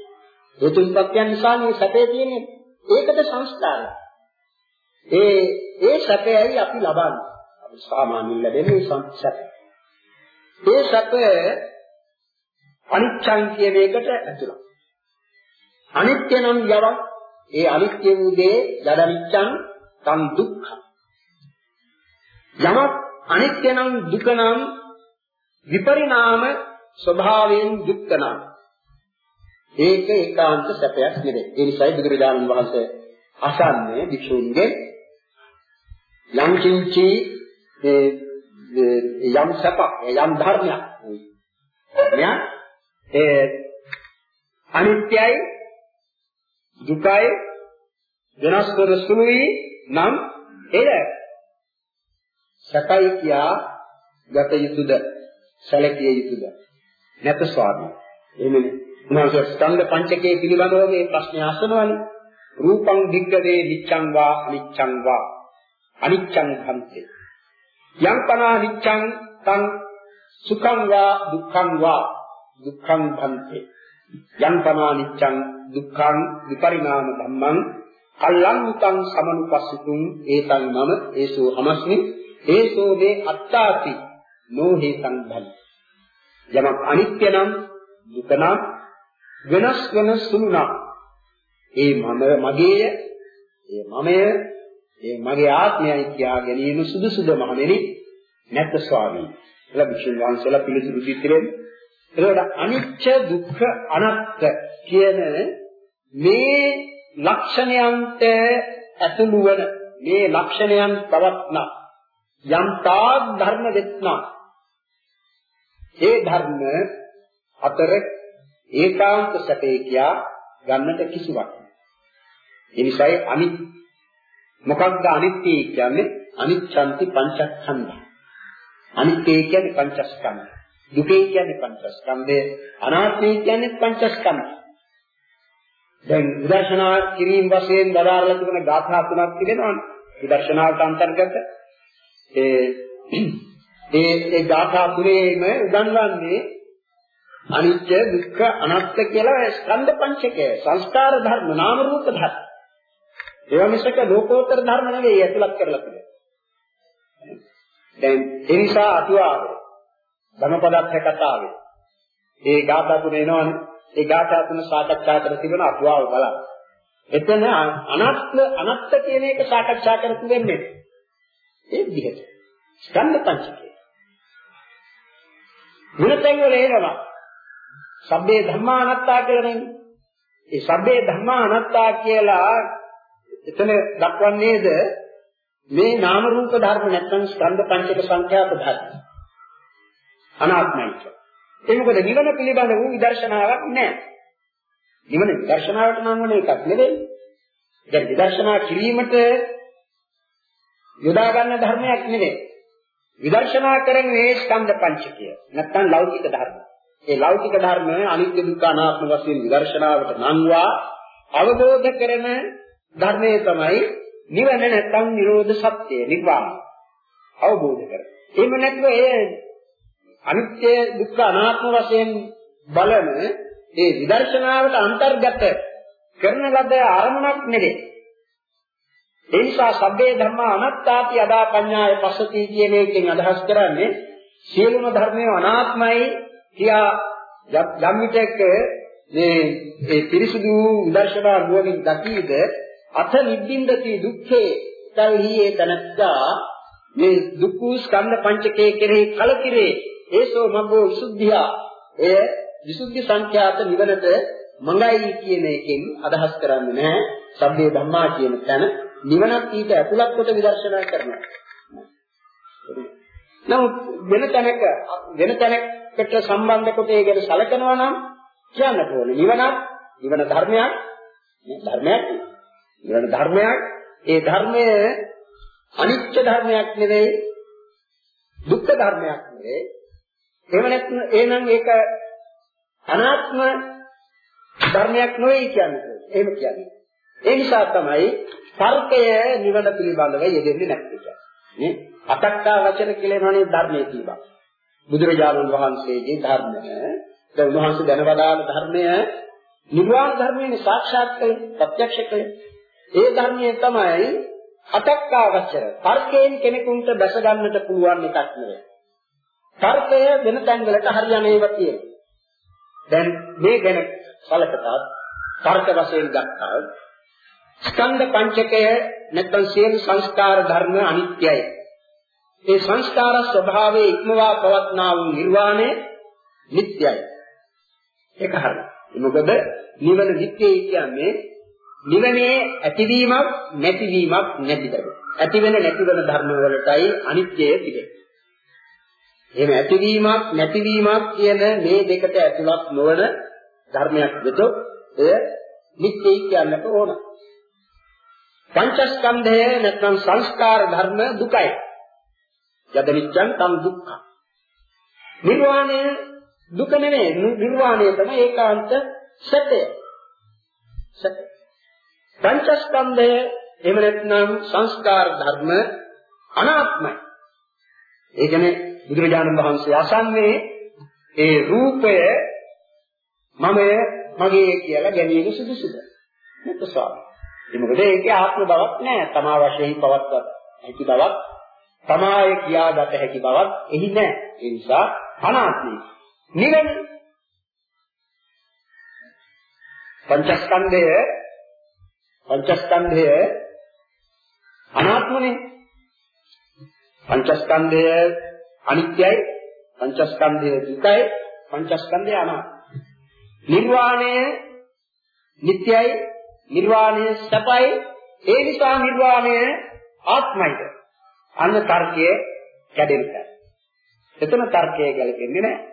හේතුන්පත්යන් නිසා මේ සැපේ තියෙන්නේ. ඒකට සංස්කාරය. ඒ ඒ සැපයයි අපි ලබන්නේ. අපි සාමාන්‍යයෙන් ලැබෙන්නේ සැප. ඒ සැපය අනිච්චං කියන එකට ඇතුළත්. අනිත්‍ය නම් යවක් ඒ අනිත්‍ය වූ දේ යදනිච්ඡං තම් දුක්ඛ. යමක් අනිත්‍ය නම් දුක නම් විපරිණාම ස්වභාවයෙන් යුක්ත නම් ඒක ඒකාන්ත සැපයක් නෙවෙයි. ඒ නිසායි බුදුරජාණන් වහන්සේ අසන්නේ වික්ෂුන්ගේ යම් කිංචි යම් සැපක් යම් ධර්මයක්. ධර්මයක් ඒ අනිත්‍යයි දුකයි වෙනස් කර සුළුයි නම් එය. සැපයි කියා ගත යුතුද? සැලකිය යුතුද? නැත ස්වාමී එහෙමනේ. උන්වහන්සේ ස්කන්ධ පංචකයේ පිළිබඳව මේ ප්‍රශ්නේ අසනවනේ රූපං දිග්ගදේ නිච්ඡං වා අනිච්ඡං වා අනිච්ඡං භන්තේ යම් පනා නිච්ඡං තං සුඛං වා දුක්ඛං වා දුක්ඛං භන්තේ යම් පනා නිච්ඡං දුක්ඛං විපරිණාම ධම්මං. කල්ලං උතං සමනුපස්සිතුං ඒතං මම. ඒසෝ හමස්මි ඒසෝ මේ අත්තාති නෝහි සංධම් යමක් අනිත්‍ය නම් දුක නම් වෙනස් වෙන සුළු නම්. ඒ මම මගේය ඒ මමය ඒ මගේ ආත්මයයි කියා ගැනීම සුදුසුද මහණෙනි? නැත් ස්වාමී. කියලා වික්ෂුන් වහන්සේලා පිළිතුරු දෙන්නේ එතකොට අනිච්ච දුක්ඛ අනාත්ත කියන මේ ලක්ෂණයන්ට ඇතුළු වන මේ ලක්ෂණයන් පවත්නා. යම් තාක් ධර්ම වෙත්නම් ඒ ධර්ම අතර ඒකාන්ත සැපේ කියා ගන්නට කිසිවක් නැහැ. ඒ නිසායි අනිත් මොකක්ද අනිත්‍ය කියන්නේ අනිච්ඡන්ති පංචස්කන්ධ. අනිත්‍ය කියන්නේ පංචස්කන්ධ. දුකේ කියන්නේ පංචස්කන්ධය. අනාත්මය කියන්නේ පංචස්කන්ධ. දැන් විදර්ශනා කිරීම වශයෙන් බදාරලා තිබෙන ගාථා තුනක් තිබෙනවානේ. විදර්ශනාවට අන්තර්ගත ඒ ඒ ඒ ගාථා තුනේම උගන්වන්නේ අනිත්‍ය දුක්ඛ අනාත්ම කියලා ස්කන්ධ පංචකය. සංස්කාර ධර්ම නාම රූප ධර්ම. ඒවා මිසක ලෝකෝත්තර ධර්ම නෙවෙයි ඇතුළත් කරලා තියෙන්නේ. දැන් ඒ නිසා අතුවාව ධනපදත් කතාවේ. ඒ ගාථා තුන එනවනේ. ඒ ගාථා තුන සාකච්ඡා කර තිබෙන අතුවාව බලන්න. එතන අනාත්ම අනාත්ම කියන එක සාකච්ඡා කර තිබෙන්නේ ඒ විදිහට. ස්කන්ධ පංචකය. වෙනතෙන් වල එනවා. සබ්බේ ධම්මා අනාත්තා කියලා නෙන්නේ. ඒ සබ්බේ ධම්මා අනාත්තා කියලා එතන දක්වන්නේද මේ නාම රූප ධර්ම නැත්නම් ස්කන්ධ පංචක සංඛ්‍යාත ධර්ම. අනාත්මයි කියලා. ඒ මොකද නිවන පිළිබඳ වූ විදර්ශනාවක් නැහැ. නිවන විදර්ශනාවට නම් වන එකක් නෙවෙයි. දැන් විදර්ශනා කිරීමට යොදා ගන්න ධර්මයක් නෙවෙයි. විදර්ශනා කරන්නේ ස්කන්ධ පංචකය. නැත්නම් ලෞකික ධර්ම. ඒ ලෞකික ධර්ම අනිත්‍ය දුක්ඛ අනාත්ම වශයෙන් විදර්ශනාවට නංවා අවබෝධ කරන ධර්මයේ තමයි නිවන නැත්නම් නිරෝධ සත්‍ය නිර්වාණය අවබෝධ කර. එහෙම නැත්නම් ඒ අනිත්‍ය දුක්ඛ අනාත්ම වශයෙන් බලන ඒ විදර්ශනාවට අන්තර්ගත කරන ලද අරමුණක් නෙවේ. ඒ නිසා සබ්බේ ධම්මා අනාත්තාති අදා පඤ්ඤාය පස්සති කියන එකෙන් අදහස් කරන්නේ සියලුම ධර්මයේ අනාත්මයි කියා යම් විටක මේ ඒ පිරිසුදු දර්ශනා නුවණින් දකීද අත නිබ්බින්දති දුක්ඛේ තල්හි ඒ තනත්තා. මේ දුක්ඛ ස්කන්ධ පංචකයේ කෙරෙහි කලකිරේ ඒසෝ මග්ගෝ විසුද්ධිය. එය විසුද්ධි සංඛ්‍යාත නිවනට මඟයි කියන එකෙන් අදහස් කරන්නේ නැහැ. සබ්බේ ධම්මා කියන තැන නිවනක් ඊට ඇතුළත් කොට විදර්ශනා කරනවා. නමුත් වෙන තැනක වෙන තැනකට සම්බන්ධ කොට ඒ ගැන සැලකනවා නම් කියන්න ඕනේ. නිවනක් නිවන ධර්මයක් ධර්මයක් නිවන ධර්මයක් ඒ ධර්මය අනිත්‍ය ධර්මයක් නෙවෙයි දුක්ඛ ධර්මයක් නෙවෙයි. එහෙම නැත්නම් එහෙනම් ඒක අනාත්ම ධර්මයක් නෙවෙයි කියන්නේ. එහෙම කියන්නේ. ඒ නිසා තමයි තර්කය නිවන පිළිබඳව යෙදෙන්නේ නැත්තේ. නේ? අටක්කා වචන කියලා නෝනේ ධර්මයේ තියෙනවා. බුදුරජාණන් වහන්සේගේ ධර්මය දැන් උන්වහන්සේ දැනවදාන ධර්මය නිර්වාණ ධර්මයේ සාක්ෂාත් කළ ප්‍රත්‍යක්ෂ කළ ඒ ධර්මයේ තමයි අටක්කා වචන. තර්කයෙන් කෙනෙකුට දැස ගන්නට පුළුවන් එකක් නෙවෙයි. තර්කය වෙන තැන්වලට හරියන ඒවා තියෙනවා. දැන් මේ ගැන සලකතත් තර්ක වශයෙන් ගත්තා ස්කන්ධ පංචකය නැත්නම් සියලු සංස්කාර ධර්ම අනිත්‍යයි. ඒ සංස්කාර ස්වභාවයේ ඉක්මවා පවත්නා වූ නිර්වාණය නිට්ටයයි. ඒක හරි. මොකද නිවන නිට්ටයයි කියන්නේ නිවනේ ඇතිවීමක් නැතිවීමක් නැති බව. ඇති වෙන නැති වෙන ධර්ම වලටයි අනිත්‍යය තිබෙන්නේ. එහෙම ඇතිවීමක් නැතිවීමක් කියන මේ දෙකට ඇතුළත් නොවන ධර්මයක් වෙතොත් එය නිට්ටයයි කියන්නට ඕන. පංචස්කන්ධය නැත්නම් සංස්කාර ධර්ම දුකයි. යද නිච්ඡං තම් දුක්ඛ. නිර්වාණය දුක නෙමෙයි නිර්වාණය තමයි ඒකාන්ත සත්‍යය. සත්‍ය. පංචස්කන්ධය එහෙම නැත්නම් සංස්කාර ධර්ම අනාත්මයි. ඒ කියන්නේ බුදුරජාණන් වහන්සේ අසන්නේ ඒ රූපය මමය මගේ කියලා ගැනීම සුදුසුද? නැත්නම් ස්වාමී. ඒ මොකද ඒකේ ආත්ම බවක් නැහැ. තමා වශයෙන් පවත්වත් හැකි බවක් තමාය කියාගත හැකි බවක් එහි නැහැ. ඒ නිසා අනාත්මයි. නිවන පංචස්කන්ධය පංචස්කන්ධය අනාත්මනේ. පංචස්කන්ධය අනිත්‍යයි, පංචස්කන්ධය දුකයි, පංචස්කන්ධය අනාත්මයි. නිර්වාණය නිට්ටයයි, නිර්වාණය සැපයි. ඒ නිසා නිර්වාණය ආත්මයිද? අන්න තර්කයේ කැඩෙන තැන. එතන තර්කයේ ගැලපෙන්නේ නැහැ.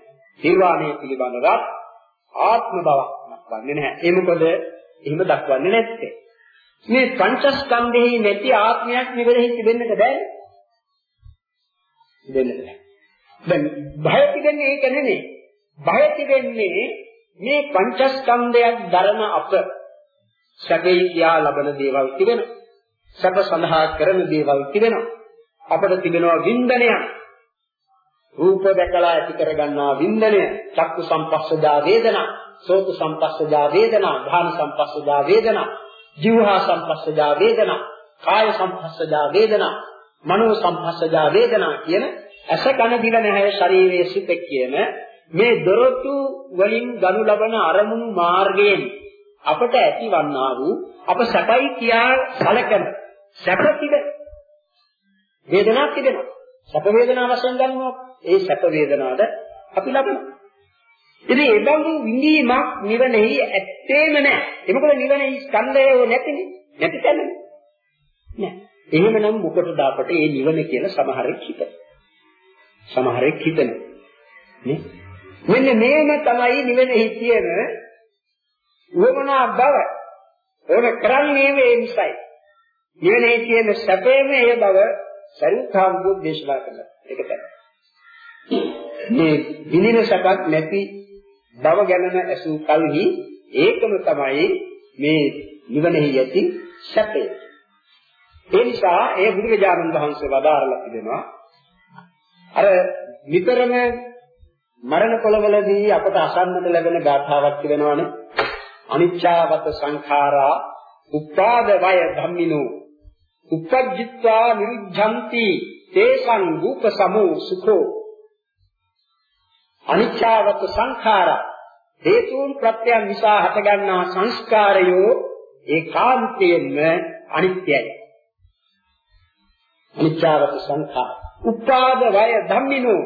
නිර්වාණය පිළිබඳව ආත්ම බවක් දක්වන්නේ නැහැ. ඒ මොකද එහෙම දක්වන්නේ නැත්තේ. මේ පංචස්කන්ධෙහි නැති ආත්මයක් නිවෙලෙහි තිබෙන්නට බෑනේ. දෙන්නට බෑ. දැන් භය තිබෙන්නේ ඒක නෙමෙයි. භය තිබෙන්නේ මේ පංචස්කන්ධයක් දරන අප සැපේ කියා ලබන දේවල් තිබෙනවා. සැප සඳහා කරන දේවල් තිබෙනවා. අපට තිබෙනවා වින්දනයක්. රූප දැකලා ඇති කරගන්නා වින්දනය, චක්කු සම්පස්සදා වේදනා, සෝත සම්පස්සදා වේදනා, ධාන සම්පස්සදා වේදනා, ජීවහා සම්පස්සදා වේදනා, කාය සම්පස්සදා වේදනා, මනෝ සම්පස්සදා වේදනා කියන ඇස කන දිව නැහැ ශරීරයේ සිත කියන මේ දොරටු වලින් ගනු ලබන අරමුණු මාර්ගයෙන් අපට ඇතිවන්නා වූ අප සැපයි කියා සැලකන සැප තිබෙන වේදනාවක් තිබෙනවා. සැප වේදනාව වශයෙන් ගන්නවා. ඒ සැප වේදනාවද අපි ලබනවා. ඉතින් ඒ බඳු විඳීමක් නිවනෙහි ඇත්තේම නැහැ. ඒ මොකද නිවනේ ස්කන්ධය නැතිනේ. නැති තැනනේ නෑ. එහෙමනම් මොකටද අපට මේ නිවන කියලා සමහරෙක් හිතන. සමහරෙක් හිතන. නේ? මෙන්න මේම තමයි නිවෙනෙහි තියෙන උවමනා බව. ඕන කරන්නේ මේ නිසයි. නිවෙනෙහි තියෙන සැපේම ඒ බව සරිතාම්බුත් දේශනා කළා. ඒක තමයි. මේ විඳින සැපක් නැති බව ගැනම ඇසූ කල්හි ඒකම තමයි මේ නිවනෙහි ඇති සැපය. ඒ නිසා ඒ බුදුරජාණන් වහන්සේ වදාරලා තිබෙනවා අර නිතරම මරණ කොළවලදී අපට අසන්නට ලැබෙන ගාථාවක් තිබෙනවානේ අනිච්චාවත සංඛාරා උපාද වය ධම්මිනෝ උපජ්ජිත්වා නිරුද්ධಂತಿ තේසං රූප සමෝ සුඛෝ. අනිච්චාවත සංඛාරා. හේතුන් ප්‍රත්‍යයන් නිසා හටගන්නා සංස්කාරයෝ ඒකාන්තයෙන්ම අනිත්‍යයි. අනිච්චාවත සංඛාර. උපාද වය ධම්මිනෝ.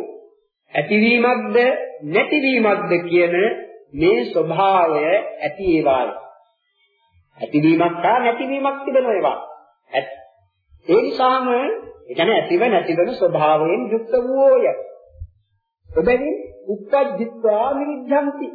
ඇතිවීමක්ද නැතිවීමක්ද කියන මේ ස්වභාවය ඇති ඒවායි. ඇතිවීමක් හා නැතිවීමක් තිබෙන ඒවා. ඒ නිසාම ඒ කියන්නේ ඇතිව නැතිවන ස්වභාවයෙන් යුක්ත වූය. එබැවින් උපජ්ජිත්වා නිරුද්ධಂತಿ.